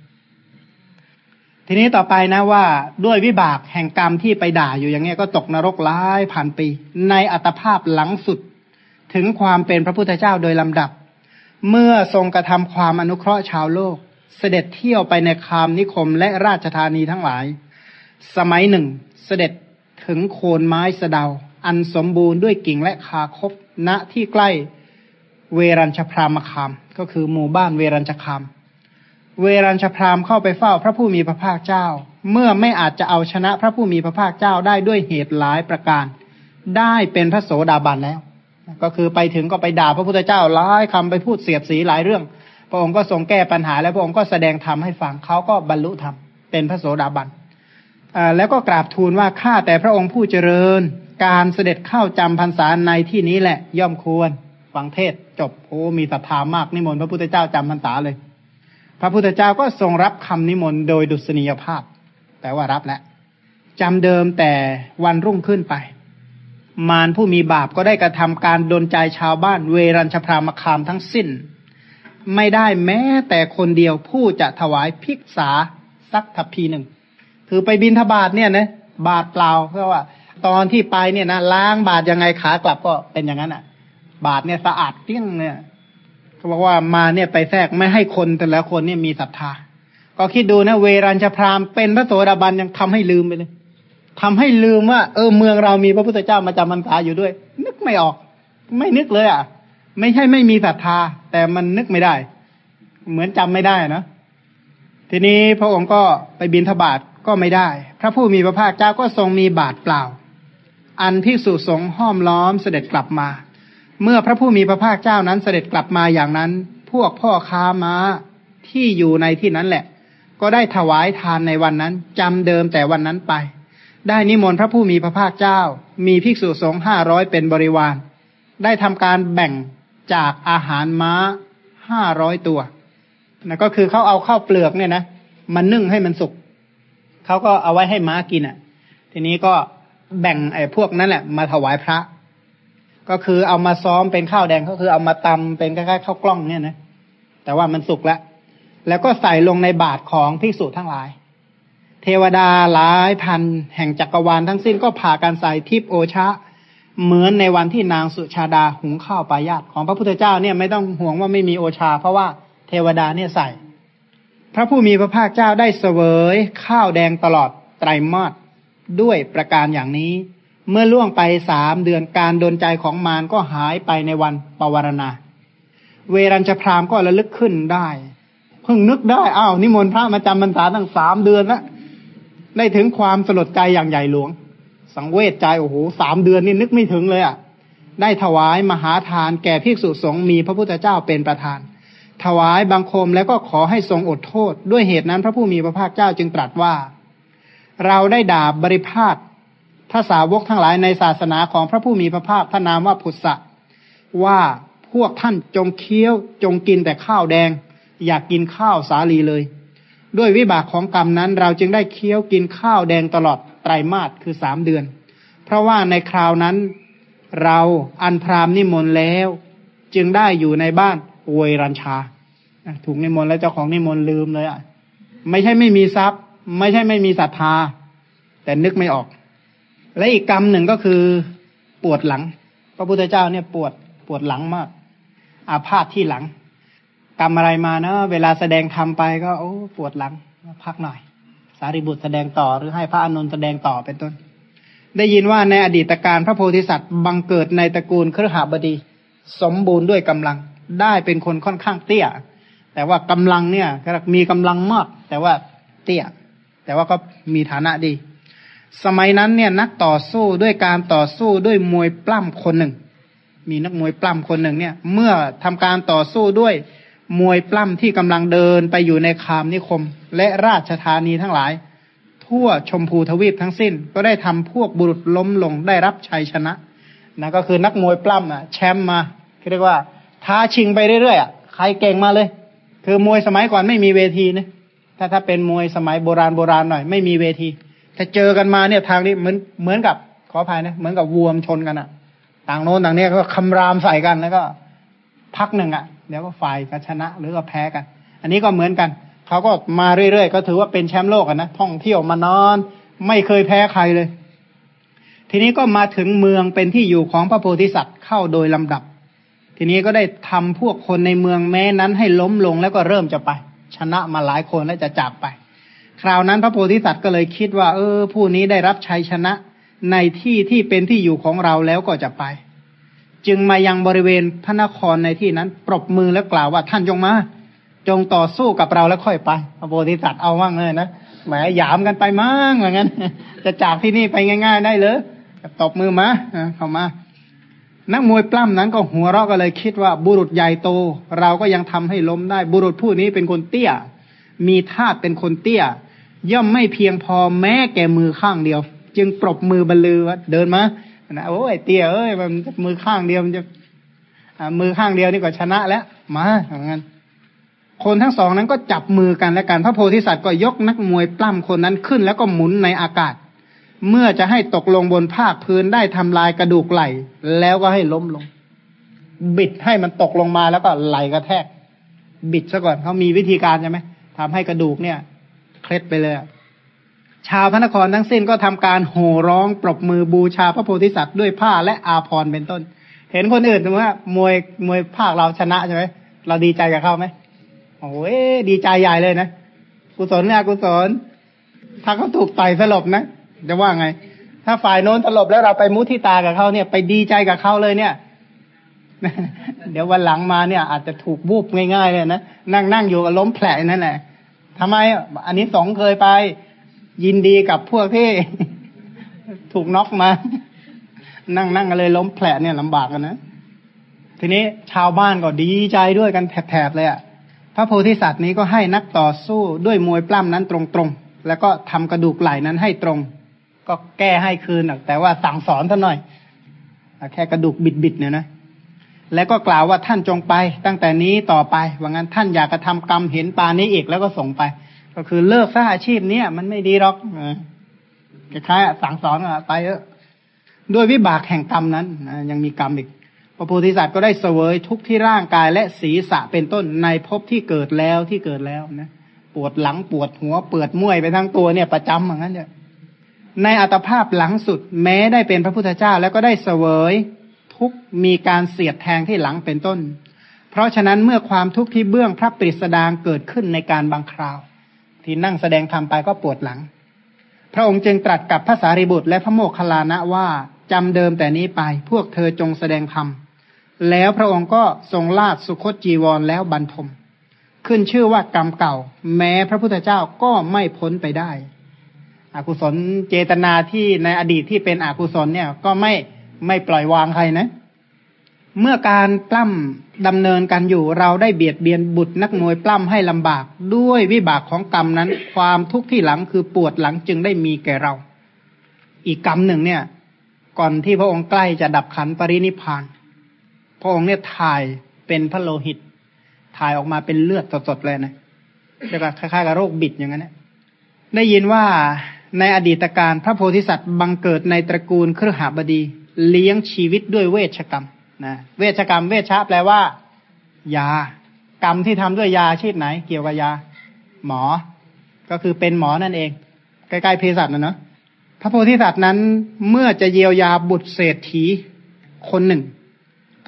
ทีนี้ต่อไปนะว่าด้วยวิบากแห่งกรรมที่ไปด่าอยู่อย่างเงี้ยก็ตกนรกหลายพันปี ในอัตภาพหลังสุด ถึงความเป็นพระพุทธเจ้าโดยลำดับ เมื่อทรงกระทำความอนุเคราะห์ชาวโลก เสด็จเที่ยวไปในคามนิคมและราชธานีทั้งหลาย สมัยหนึ่ง เสด็จถึงโคนไม้สะเดา อันสมบูรณ์ด้วยกิ่งและคาคบณที่ใกล้เวรัญชพรามคาม ก็คือหมู่บ้านเวรัญชคาม เวรัญชพรามเข้าไปเฝ้าพระผู้มีพระภาคเจ้า เมื่อไม่อาจจะเอาชนะพระผู้มีพระภาคเจ้าได้ด้วยเหตุหลายประการ ได้เป็นพระโสดาบันแล้ว ก็คือไปถึงก็ไปด่าพระพุทธเจ้าหลายคำไปพูดเสียดสีหลายเรื่อง พระองค์ก็ทรงแก้ปัญหา แล้วพระองค์ก็แสดงธรรมให้ฟังเขาก็บรรลุธรรมเป็นพระโสดาบันแล้วก็กราบทูลว่าข้าแต่พระองค์ผู้เจริญ การเสด็จเข้าจำพรรษาในที่นี้แหละ ย่อมควรฟังเทศจบโอ้มีศรัทธามากนิมนต์พระพุทธเจ้าจำพรรษาเลย พระพุทธเจ้าก็ทรงรับคำนิมนต์โดยดุษณียภาพแต่ว่ารับแล้วจำเดิมแต่วันรุ่งขึ้นไป มารผู้มีบาปก็ได้กระทำการดนใจชาวบ้านเวรัญชพรามคามทั้งสิ้น ไม่ได้แม้แต่คนเดียวผู้จะถวายภิกษาสักทัพพีหนึ่งคือไปบินทบาทเนี่ยนะบาทเปล่าเพราะว่า ตอนที่ไปเนี่ยนะล้างบาทยังไงขากลับก็เป็นอย่างนั้นอะ บาทเนี่ยสะอาดเตี้ยงเนี่ยเขาบอกว่ามาเนี่ยไปแทรกไม่ให้คนแต่ละคนเนี่ยมีศรัทธา ก็คิดดูนะเวรัญชพรามเป็นพระโสดาบันยังทำให้ลืมไปเลย ทำให้ลืมว่า เออเมืองเรามีพระพุทธเจ้ามาจำพรรษาอยู่ด้วย นึกไม่ออก ไม่นึกเลยอะ ไม่ใช่ไม่มีศรัทธา แต่มันนึกไม่ได้ เหมือนจำไม่ได้นะทีนี้พระองค์ก็ไปบินทบาทก็ไม่ได้ พระผู้มีพระภาคเจ้าก็ทรงมีบาทเปล่า อันพิสุสงห้อมล้อมเสด็จกลับมา เมื่อพระผู้มีพระภาคเจ้านั้นเสด็จกลับมาอย่างนั้น พวกพ่อค้าม้าที่อยู่ในที่นั้นแหละ ก็ได้ถวายทานในวันนั้นจำเดิมแต่วันนั้นไป ได้นิมนต์พระผู้มีพระภาคเจ้า มีภิกษุสงฆ์ห้าร้อยเป็นบริวาร ได้ทำการแบ่งจากอาหารม้าห้าร้อยตัวนะก็คือเขาเอาข้าวเปลือกเนี่ยนะมันนึ่งให้มันสุกเขาก็เอาไว้ให้ม้ากินอะ ทีนี้ก็แบ่งไอ้พวกนั้นแหละมาถวายพระ ก็คือเอามาซ้อมเป็นข้าวแดงก็คือเอามาตำเป็นคล้ายๆข้าวกล้องเนี่ยนะแต่ว่ามันสุกแล้วแล้วก็ใส่ลงในบาตรของภิกษุทั้งหลาย เทวดาหลายพันแห่งจักรวาลทั้งสิ้นก็พากันใส่ทิพโอชะ เหมือนในวันที่นางสุชาดาหุงข้าวปายาตของพระพุทธเจ้าเนี่ยไม่ต้องห่วงว่าไม่มีโอชา เพราะว่าเทวดาเนี่ยใส่ พระผู้มีพระภาคเจ้าได้เสวยข้าวแดงตลอดไตรมาสด้วยประการอย่างนี้ เมื่อล่วงไปสามเดือนการดนใจของมารก็หายไปในวันปวารณา เวรัญชพรามก็ระลึกขึ้นได้ เพิ่งนึกได้อ้าวนิมนต์พระมาจำพรรษาตั้งสามเดือนแล้ว ได้ถึงความสลดใจอย่างใหญ่หลวง สังเวชใจโอ้โหสามเดือนนี่นึกไม่ถึงเลยอะ ได้ถวายมหาทานแก่ภิกษุสงฆ์มีพระพุทธเจ้าเป็นประธาน ถวายบังคมแล้วก็ขอให้ทรงอดโทษ ด้วยเหตุนั้นพระผู้มีพระภาคเจ้าจึงตรัสว่า เราได้ด่าบริพาทพระสาวกทั้งหลายในศาสนาของพระผู้มีพระภาคพระนามว่าพุทธะว่าพวกท่านจงเคี้ยวจงกินแต่ข้าวแดง อยากกินข้าวสาลีเลย ด้วยวิบากของกรรมนั้น เราจึงได้เคี้ยวกินข้าวแดงตลอดไตรมาสคือสามเดือน เพราะว่าในคราวนั้นเราอันพรามนิมนต์แล้ว จึงได้อยู่ในบ้านเวยรัญชาถูกนิมนต์แล้วเจ้าของนิมนต์ลืมเลยอะไม่ใช่ไม่มีทรัพย์ ไม่ใช่ไม่มีศรัทธา แต่นึกไม่ออก และอีกกรรมหนึ่งก็คือปวดหลัง พระพุทธเจ้าเนี่ยปวดปวดหลังมาก อาพาธที่หลัง กรรมอะไรมาเนะ เวลาแสดงทำไปก็ โอ้ ปวดหลังพักหน่อย สารีบุตรแสดงต่อหรือให้พระอนุนแสดงต่อเป็นต้น ได้ยินว่าในอดีตการพระโพธิสัตว์บังเกิดในตระกูลเครือหาบดี สมบูรณ์ด้วยกำลังได้เป็นคนค่อนข้างเตี้ย แต่ว่ากำลังเนี่ยมีกำลังมาก แต่ว่าเตี้ย แต่ว่าก็มีฐานะดี สมัยนั้นเนี่ยนักต่อสู้ด้วยการต่อสู้ด้วยมวยปล้ำคนหนึ่ง มีนักมวยปล้ำคนหนึ่งเนี่ย เมื่อทำการต่อสู้ด้วย มวยปล้ำที่กำลังเดินไปอยู่ในคามนิคม และราชธานีทั้งหลาย ทั่วชมพูทวีปทั้งสิ้น ก็ได้ทำพวกบุรุษล้มลงได้รับชัยชนะนะก็คือนักมวยปล้ำอะแชมป์มาเรียกว่า ท้าชิงไปเรื่อยๆอะใครเก่งมาเลย คือมวยสมัยก่อนไม่มีเวทีนะถ้าถ้าเป็นมวยสมัยโบราณโบราณหน่อยไม่มีเวที ถ้าเจอกันมาเนี่ยทางนี้เหมือนเหมือนกับขออภัยนะเหมือนกับวัวมชนกันอะต่างโน้นต่างเนี้ยก็คำรามใส่กันแล้วก็ พักหนึ่งอะเดี๋ยวก็ฝ่ายก็ชนะหรือก็แพ้กัน อันนี้ก็เหมือนกัน เขาก็มาเรื่อยๆ ก็ถือว่าเป็นแชมป์โลกกันนะท่องเที่ยวมานอน ไม่เคยแพ้ใครเลย ทีนี้ก็มาถึงเมืองเป็นที่อยู่ของพระโพธิสัตว์เข้าโดยลำดับ ทีนี้ก็ได้ทำพวกคนในเมืองแม้นั้นให้ล้มลงแล้วก็เริ่มจะไป ชนะมาหลายคนแล้วจะจากไป คราวนั้นพระโพธิสัตว์ก็เลยคิดว่า เออ ผู้นี้ได้รับชัยชนะในที่ที่เป็นที่อยู่ของเราแล้วก็จะไป จึงมายังบริเวณพระนครในที่นั้น ปรบมือแล้วกล่าวว่าท่านจงมา จงต่อสู้กับเราแล้วค่อยไปพระโพธิสัตว์เอาว่างเลยนะแหมหยามกันไปมั่งอย่างนั้นจะจากที่นี่ไปง่าย ๆ ได้เลยตบมือมาเข้ามา นักมวยปล้ำนั้นก็หัวเราะก็เลยคิดว่าบุรุษใหญ่โต เราก็ยังทำให้ล้มได้ บุรุษผู้นี้เป็นคนเตี้ย มีธาตุเป็นคนเตี้ย ย่อมไม่เพียงพอแม้แก่มือข้างเดียว จึงปรบมือบรรลือว่าเดินมา นะโอ้ยเตี้ยเอ้ยมันมือข้างเดียวมันจะมือข้างเดียวนี่ก็ชนะแล้วมาอย่างนั้นคนทั้งสองนั้นก็จับมือกันและกันพระโพธิสัตว์ก็ยกนักมวยปล้ำคนนั้นขึ้น แล้วก็หมุนในอากาศ เมื่อจะให้ตกลงบนภาคพื้นได้ทำลายกระดูกไหลแล้วก็ให้ล้มลง บิดให้มันตกลงมาแล้วก็ไหลกระแทก บิดซะก่อนเขามีวิธีการใช่ไหมทำให้กระดูกเนี่ย เคล็ดไปเลย ชาวพระนครทั้งสิ้นก็ทำการโห่ร้องปรบมือบูชาพระโพธิสัตว์ด้วยผ้าและอาภรณ์เป็นต้น เห็นคนอื่นสมมติว่ามวยมวยภาคเราชนะใช่ไหมเราดีใจกับเขาไหมโอ้ยดีใจใหญ่เลยนะกุศลเนี่ยกุศลถ้าเขาถูกต่อยสลบนะจะว่าไง ถ้าฝ่ายโน้นสลบแล้วเราไปมุทิตากับเขาเนี่ย ไปดีใจกับเขาเลยเนี่ยเดี๋ยววันหลังมาเนี่ย อาจจะถูกบูบง่ายๆเลยนะนั่งนั่งอยู่กับล้มแผลนั่นแหละทำไมอันนี้สองเคยไป ยินดีกับพวกที่ถูกน็อกมา นั่งนั่งกันเลยล้มแผลเนี่ยลำบากกันนะ ทีนี้ชาวบ้านก็ดีใจด้วยกันแถบๆเลยอะ่ะ พระโพธิสัตว์นี้ก็ให้นักต่อสู้ด้วยมวยปล้ำนั้นตรงๆ แล้วก็ทำกระดูกไหล่นั้นให้ตรง ก็แก้ให้คืนแต่ว่าสั่งสอนท่านหน่อย แค่กระดูกบิดๆเนี่ยนะ แล้วก็กล่าวว่าท่านจงไป ตั้งแต่นี้ต่อไป ว่างั้นท่านอยากกระทำกรรมเห็นปานี้อีกแล้วก็ส่งไป ก็คือเลิกซะอาชีพเนี้ยมันไม่ดีหรอกคล้ายๆสั่งสอนอะไปเออด้วยวิบากแห่งกรรมนั้นยังมีกรรมอีกพระโพธิสัตว์ก็ได้เสวยทุกที่ร่างกายและศีรษะเป็นต้นในภพที่เกิดแล้วที่เกิดแล้วนะปวดหลังปวดหัวเปิดมวยไปทั้งตัวเนี่ยประจำอย่างนั้นเนี่ยในอัตภาพหลังสุดแม้ได้เป็นพระพุทธเจ้าแล้วก็ได้เสวยทุกมีการเสียดแทงที่หลังเป็นต้น เพราะฉะนั้นเมื่อความทุกข์ที่เบื้องพระปริสดางเกิดขึ้นในการบางคราว ที่นั่งแสดงธรรมไปก็ปวดหลัง พระองค์จึงตรัสกับพระสารีบุตรและพระโมคคัลลานะว่าจำเดิมแต่นี้ไปพวกเธอจงแสดงธรรมแล้วพระองค์ก็ทรงลาดสุคตจีวรแล้วบรรทม ขึ้นชื่อว่ากรรมเก่า แม้พระพุทธเจ้าก็ไม่พ้นไปได้ อกุศลเจตนาที่ในอดีตที่เป็นอกุศลเนี่ยก็ไม่ไม่ปล่อยวางใครนะ เมื่อการปล้ำดำเนินกันอยู่เราได้เบียดเบียนบุตรนักมวยปล้ำให้ลำบาก ด้วยวิบากของกรรมนั้น ความทุกข์ที่หลังคือปวดหลังจึงได้มีแก่เรา อีกกรรมหนึ่งเนี่ย ก่อนที่พระองค์ใกล้จะดับขันปรินิพานพระองค์เนี่ยถ่ายเป็นพระโลหิต ถ่ายออกมาเป็นเลือดสดๆเลยนะเรียกว่าคล้ายๆกับโรคบิดอย่างนั้นได้ยินว่าในอดีตการพระโพธิสัตว์บังเกิดในตระกูลเครือหาบดี เลี้ยงชีวิตด้วยเวชกรรม นะเวชกรรมเวชชะแปลว่า ยา กรรมที่ทำด้วยยาชีพไหน เกี่ยวกับยา หมอ ก็คือเป็นหมอนั่นเอง ใกล้ๆเภสัชนะเนาะพระโพธิสัตว์นั้นเมื่อจะเยียวยาบุตรเศรษฐีคนหนึ่ง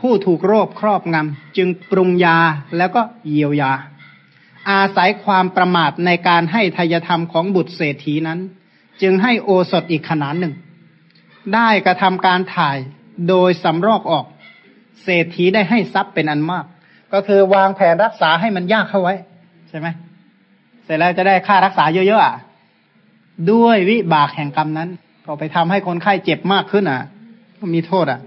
ผู้ถูกโรคครอบงำจึงปรุงยาแล้วก็เยียวยา อาศัยความประมาทในการให้ทายธรรมของบุตรเศรษฐีนั้น จึงให้โอสถอีกขนาดหนึ่ง ได้กระทำการถ่ายโดยสำรอกออก เศรษฐีได้ให้ทรัพย์เป็นอันมาก ก็คือวางแผนรักษาให้มันยากเข้าไว้ ใช่ไหมเสร็จแล้วจะได้ค่ารักษาเยอะๆอะด้วยวิบากแห่งกรรมนั้น ก็ไปทำให้คนไข้เจ็บมากขึ้นอะก็มีโทษอะ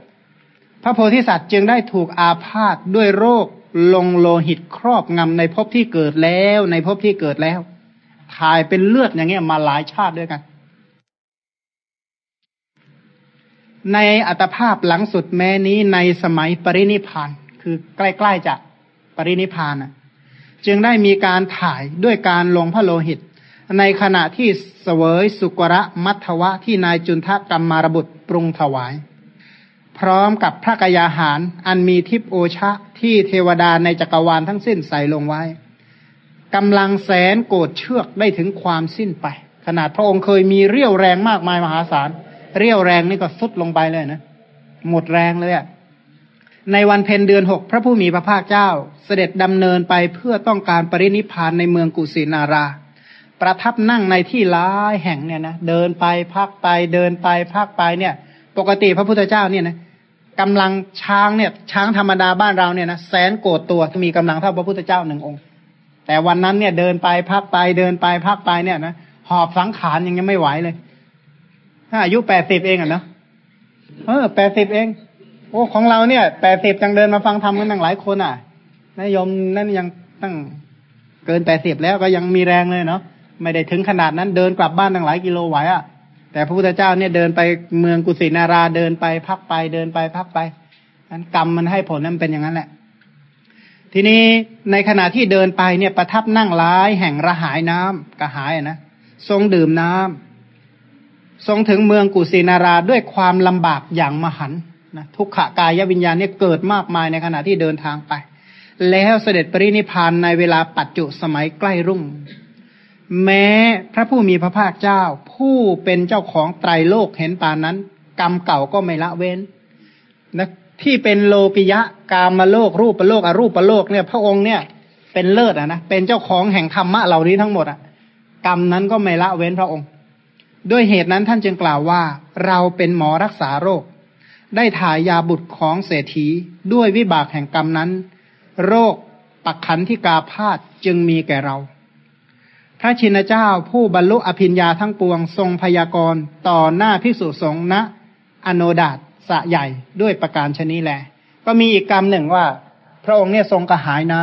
พระโพธิสัตว์จึงได้ถูกอาพาธด้วยโรคลงโลหิตครอบงำในภพที่เกิดแล้ว ในภพที่เกิดแล้วถ่ายเป็นเลือดอย่างเงี้ยมาหลายชาติด้วยกัน ในอัตภาพหลังสุดแม้นี้ในสมัยปรินิพานคือใกล้ๆจะปรินิพานจึงได้มีการถ่ายด้วยการลงพระโลหิต ในขณะที่เสวยสุกระมัทวะที่นายจุนทกรรมมารบุตรปรุงถวาย พร้อมกับพระกยาหาร อันมีทิพโอชะที่เทวดาในจักรวาลทั้งสิ้นใส่ลงไว้กำลังแสนโกรธเชือกได้ถึงความสิ้นไป ขนาดพระองค์เคยมีเรี่ยวแรงมากมายมหาศาล เรี่ยวแรงนี่ก็สุดลงไปเลยนะ หมดแรงเลยอะในวันเพ็ญเดือนหกพระผู้มีพระภาคเจ้า เสด็จดำเนินไปเพื่อต้องการปรินิพานในเมืองกุสินารา ประทับนั่งในที่ล้ายแห่งเนี่ยนะเดินไปพักไปเดินไปพักไปเนี่ย ปกติพระพุทธเจ้าเนี่ยนะกำลังช้างเนี่ย ช้างธรรมดาบ้านเราเนี่ยนะแสนโกดตัวมีกำลังเท่าพระพุทธเจ้าหนึ่งองค์ แต่วันนั้นเนี่ยเดินไปพักไปเดินไปพักไปเนี่ยนะหอบสังขารยังยังไม่ไหวเลย ถ้าอายุแปดสิบเองอะเนาะเออแปดสิบเอง โอ้ของเราเนี่ยแปดสิบจังเดินมาฟังธรรมกันตั้งหลายคนอะนายมนั่นยังตั้งเกินแปดสิบแล้วก็ยังมีแรงเลยเนาะไม่ได้ถึงขนาดนั้นเดินกลับบ้านตั้งหลายกิโลไหวอะ แต่พระพุทธเจ้าเนี่ยเดินไปเมืองกุสินาราเดินไปพักไปเดินไปพักไปนั้นกรรมมันให้ผลนั้นเป็นอย่างนั้นแหละ ทีนี้ในขณะที่เดินไปเนี่ยประทับนั่งร้ายแห่งระหายน้ำกระหายนะทรงดื่มน้ำ ทรงถึงเมืองกุสินาราด้วยความลำบากอย่างมหันนะทุกขากายวิญญาณเนี่ยเกิดมากมายในขณะที่เดินทางไป แล้วเสด็จปรินิพานในเวลาปัจจุสมัยใกล้รุ่ง แม้พระผู้มีพระภาคเจ้า ผู้เป็นเจ้าของไตรโลกเห็นปานนั้น กรรมเก่าก็ไม่ละเว้นนะที่เป็นโลกิยะกามโลกรูปโลกอรูปโลกเนี่ย พระองค์เนี่ยเป็นเลิศอะนะเป็นเจ้าของแห่งธรรมะเหล่านี้ทั้งหมดอะกรรมนั้นก็ไม่ละเว้นพระองค์ ด้วยเหตุนั้นท่านจึงกล่าวว่า เราเป็นหมอรักษาโรค ได้ถ่ายยาบุตรของเศรษฐีด้วยวิบากแห่งกรรมนั้น โรคปักขันที่กาพาดจึงมีแก่เรา พระชินเจ้าผู้บรรลุอภิญญาทั้งปวงทรงพยากรณ์ต่อหน้าภิกษุสงฆ์ณอโนดาตสะใหญ่ด้วยประการชนีแล ก็มีอีกกรรมหนึ่งว่า พระองค์เนี่ยทรงกระหายน้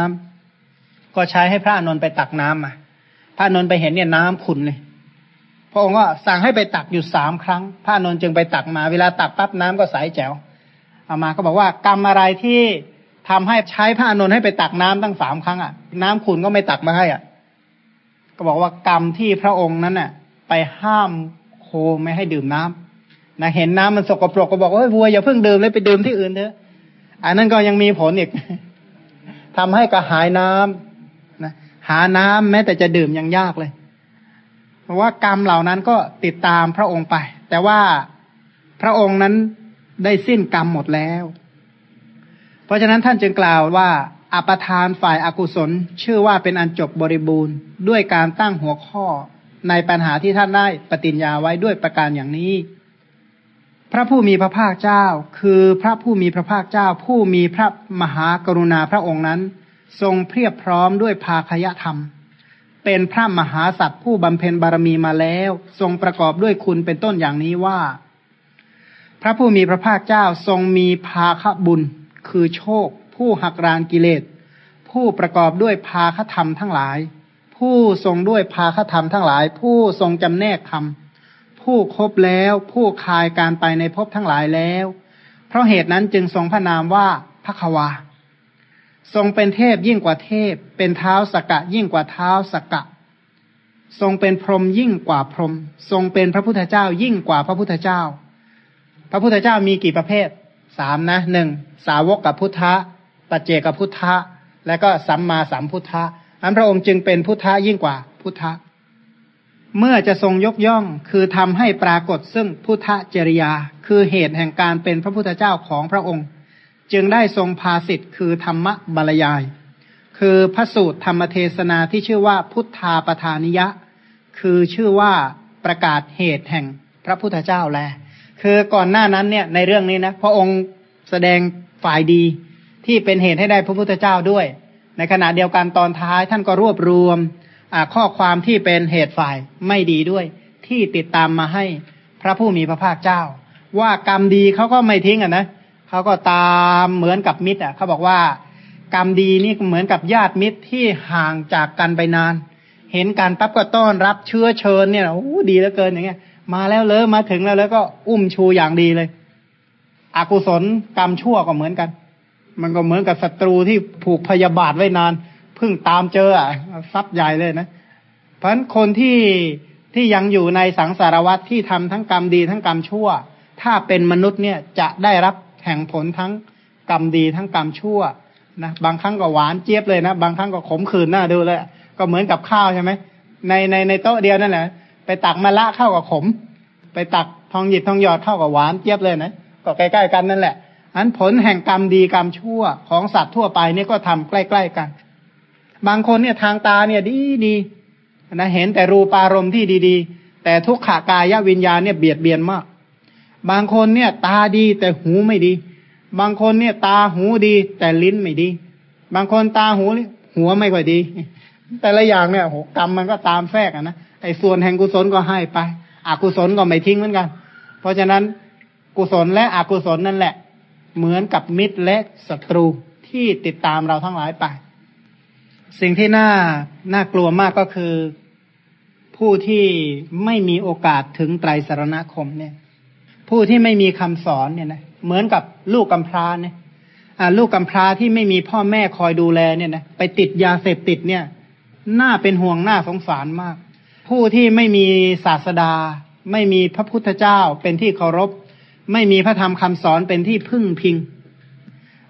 ำก็ใช้ให้พระอนนท์ไปตักน้ำมาพระอนนท์ไปเห็นเนี่ยน้ำขุนเลย พระองค์ก็สั่งให้ไปตักอยู่สามครั้ง พระอนนท์จึงไปตักมา เวลาตักปั๊บน้ำก็ใสแจ๋วเอามาก็บอกว่ากรรมอะไรที่ทำให้ใช้พระอนนท์ให้ไปตักน้ำตั้งสามครั้งอะ น้ำขุนก็ไม่ตักมาให้อะ ก็บอกว่ากรรมที่พระองค์นั้นน่ะ ไปห้ามโคไม่ให้ดื่มน้ำนะเห็นน้ำมันสกปรกก็บอกว่าวัวอย่าเพิ่งดื่มเลยไปดื่มที่อื่นเถอะอันนั้นก็ยังมีผลอีกทำให้กระหายน้ำนะหาน้ำแม้แต่จะดื่มยังยากเลย เพราะว่ากรรมเหล่านั้นก็ติดตามพระองค์ไป แต่ว่าพระองค์นั้นได้สิ้นกรรมหมดแล้ว เพราะฉะนั้นท่านจึงกล่าวว่าอปทานฝ่ายอากุศล ชื่อว่าเป็นอันจบบริบูรณ์ ด้วยการตั้งหัวข้อในปัญหาที่ท่านได้ปฏิญญาไว้ด้วยประการอย่างนี้ พระผู้มีพระภาคเจ้า คือพระผู้มีพระภาคเจ้า ผู้มีพระมหากรุณาพระองค์นั้น ทรงเพียบพร้อมด้วยภาคยธรรม เป็นพระมหาสัตว์ผู้บำเพ็ญบารมีมาแล้ว ทรงประกอบด้วยคุณเป็นต้นอย่างนี้ว่า พระผู้มีพระภาคเจ้าทรงมีภาคบุญ คือโชค ผู้หักรานกิเลส ผู้ประกอบด้วยภาคธรรมทั้งหลาย ผู้ทรงด้วยภาคธรรมทั้งหลาย ผู้ทรงจำแนกธรรมผู้ครบแล้วผู้คลายการไปในภพทั้งหลายแล้ว เพราะเหตุนั้นจึงทรงพระนามว่าพระควา ทรงเป็นเทพยิ่งกว่าเทพ เป็นเท้าสกะยิ่งกว่าเท้าสกะ ทรงเป็นพรหมยิ่งกว่าพรหม ทรงเป็นพระพุทธเจ้ายิ่งกว่าพระพุทธเจ้า พระพุทธเจ้ามีกี่ประเภท สามนะหนึ่งสาวกกับพุทธะ ปัจเจกับพุทธะ และก็สัมมาสัมพุทธะ อันพระองค์จึงเป็นพุทธะยิ่งกว่าพุทธะ เมื่อจะทรงยกย่องคือทำให้ปรากฏซึ่งพุทธจริยา คือเหตุแห่งการเป็นพระพุทธเจ้าของพระองค์ จึงได้ทรงพาสิทธิ์คือธรรมบรรยาย คือพระสูตรธรรมเทศนาที่ชื่อว่าพุทธาปทานิยะ คือชื่อว่าประกาศเหตุแห่งพระพุทธเจ้าแล คือก่อนหน้านั้นเนี่ยในเรื่องนี้นะพระองค์แสดงฝ่ายดีที่เป็นเหตุให้ได้พระพุทธเจ้าด้วย ในขณะเดียวกันตอนท้ายท่านก็รวบรวมข้อความที่เป็นเหตุฝ่ายไม่ดีด้วย ที่ติดตามมาให้พระผู้มีพระภาคเจ้า ว่ากรรมดีเขาก็ไม่ทิ้งอะนะ เขาก็ตามเหมือนกับมิตรอะเขาบอกว่ากรรมดีนี่เหมือนกับญาติมิตรที่ห่างจากกันไปนาน เห็นการปั๊บก็ต้อนรับเชื้อเชิญเนี่ยโอ้ดีเหลือเกินอย่างเงี้ย มาแล้วเลยมาถึงแล้วแล้วก็อุ้มชูอย่างดีเลย อกุศลกรรมชั่วก็เหมือนกัน มันก็เหมือนกับศัตรูที่ผูกพยาบาทไว้นานเพิ่งตามเจออะซับใหญ่เลยนะเพราะฉะนั้นคนที่ที่ยังอยู่ในสังสารวัตที่ทำทั้งกรรมดีทั้งกรรมชั่ว ถ้าเป็นมนุษย์เนี่ยจะได้รับ แห่งผลทั้งกรรมดีทั้งกรรมชั่วนะบางครั้งก็หวานเจี๊ยบเลยนะบางครั้งก็ขมขื่นหน้าดูเลย ก็เหมือนกับข้าวใช่ไหมในในในโต๊ะเดียวนั่นแหละไปตักมะละเข้ากับขม ไปตักทองหยิบทองหยอดเข้ากับหวานเจี๊ยบเลยนะก็ใกล้ๆกันนั่นแหละอันผลแห่งกรรมดีกรรมชั่วของสัตว์ทั่วไปนี่ก็ทำใกล้ๆกัน บางคนเนี่ยทางตาเนี่ยดีดีนะเห็นแต่รูปารมณ์ที่ดี ๆ แต่ทุกขากายวิญญาณเนี่ยเบียดเบียนมาก บางคนเนี่ย ตาดีแต่หูไม่ดี บางคนเนี่ย ตาหูดี แต่ลิ้นไม่ดี บางคนตาหูหัวไม่ค่อยดี แต่ละอย่างเนี่ยโหกรรมมันก็ตามแทรกอะนะไอ้ส่วนแห่งกุศลก็ให้ไป อกุศลก็ไม่ทิ้งเหมือนกัน เพราะฉะนั้นกุศลและอกุศลนั่นแหละ เหมือนกับมิตรและศัตรูที่ติดตามเราทั้งหลายไป สิ่งที่น่าน่ากลัวมากก็คือผู้ที่ไม่มีโอกาสถึงไตรสารณคมเนี่ย ผู้ที่ไม่มีคำสอนเนี่ยนะเหมือนกับลูกกำพร้าเนี่ยลูกกำพร้าที่ไม่มีพ่อแม่คอยดูแลเนี่ยนะไปติดยาเสพติดเนี่ยน่าเป็นห่วงน่าสงสารมาก ผู้ที่ไม่มีศาสดา ไม่มีพระพุทธเจ้าเป็นที่เคารพ ไม่มีพระธรรมคำสอนเป็นที่พึ่งพิง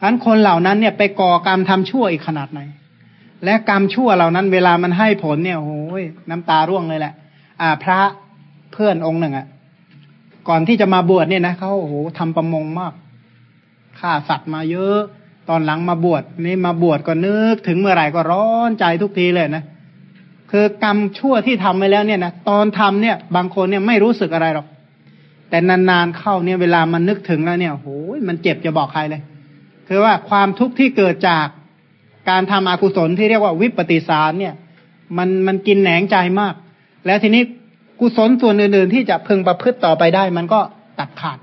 อันคนเหล่านั้นเนี่ยไปก่อกรรมทำชั่วอีกขนาดไหน และกรรมชั่วเหล่านั้น เวลามันให้ผลเนี่ยโอ้ยน้ำตาร่วงเลยแหละ อ่าพระเพื่อนองค์หนึ่งอะ่ะ ก่อนที่จะมาบวชเนี่ยนะเขาโอ้โหทำประมงมากฆ่าสัตว์มาเยอะ ตอนหลังมาบวชนี่มาบวชก็นึก ถึงเมื่อไหร่ก็ร้อนใจทุกทีเลยนะคือกรรมชั่วที่ทำไปแล้วเนี่ยนะตอนทำเนี่ย บางคนเนี่ยไม่รู้สึกอะไรหรอก แต่นานๆเข้าเนี่ยเวลามันนึกถึงแล้วเนี่ยโอ้ยมันเจ็บจะบอกใครเลย คือว่าความทุกข์ที่เกิดจากการทำอกุศลที่เรียกว่าวิปฏิสารเนี่ย มันมันกินแหนงใจมาก แล้วทีนี้ กุศลส่วนอื่นๆที่จะพึงประพฤติต่อไปได้ มันก็ตัดขาด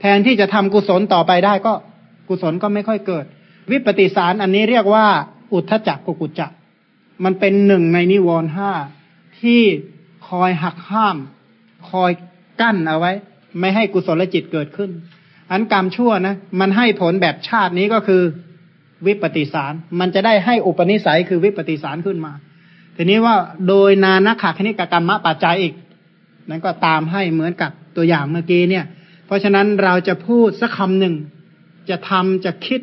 แทนที่จะทำกุศลต่อไปได้ก็กุศลก็ไม่ค่อยเกิด วิปฏิสารอันนี้เรียกว่า อุทธจักกุกุจักมันเป็นหนึ่งในนิวรณ์ห้าที่คอยหักห้าม คอยกั้นเอาไว้ ไม่ให้กุศลจิตเกิดขึ้น อันกรรมชั่วนะ มันให้ผลแบบชาตินี้ก็คือวิปฏิสาร มันจะได้ให้อุปนิสัยคือวิปฏิสารขึ้นมา ทีนี้ว่าโดยนานักขาคณิกกรรมะปัจจัยอีก นั้นก็ตามให้เหมือนกับตัวอย่างเมื่อกี้เนี่ย เพราะฉะนั้นเราจะพูดสักคำหนึ่ง จะทำจะคิด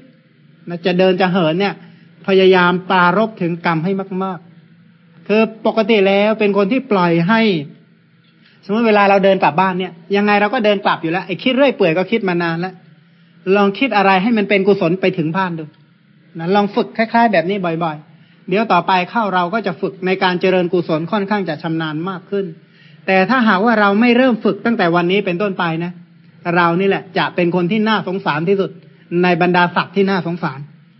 นะจะเดินจะเหินเนี่ย พยายามปรารบถึงกรรมให้มาก ๆ คือปกติแล้วเป็นคนที่ปล่อยให้ สมมติเวลาเราเดินกลับบ้านเนี่ย ยังไงเราก็เดินกลับอยู่แล้วไอ้คิดเรื่อยเปื่อยก็คิดมานานแล้วลองคิดอะไรให้มันเป็นกุศลไปถึงบ้านดูนะลองฝึกคล้าย ๆ แบบนี้บ่อยๆ เดี๋ยวต่อไปเข้าเราก็จะฝึกในการเจริญกุศลค่อนข้างจะชำนาญมากขึ้น แต่ถ้าหากว่าเราไม่เริ่มฝึกตั้งแต่วันนี้เป็นต้นไปนะ เรานี่แหละจะเป็นคนที่น่าสงสารที่สุดในบรรดาสัตว์ที่น่าสงสาร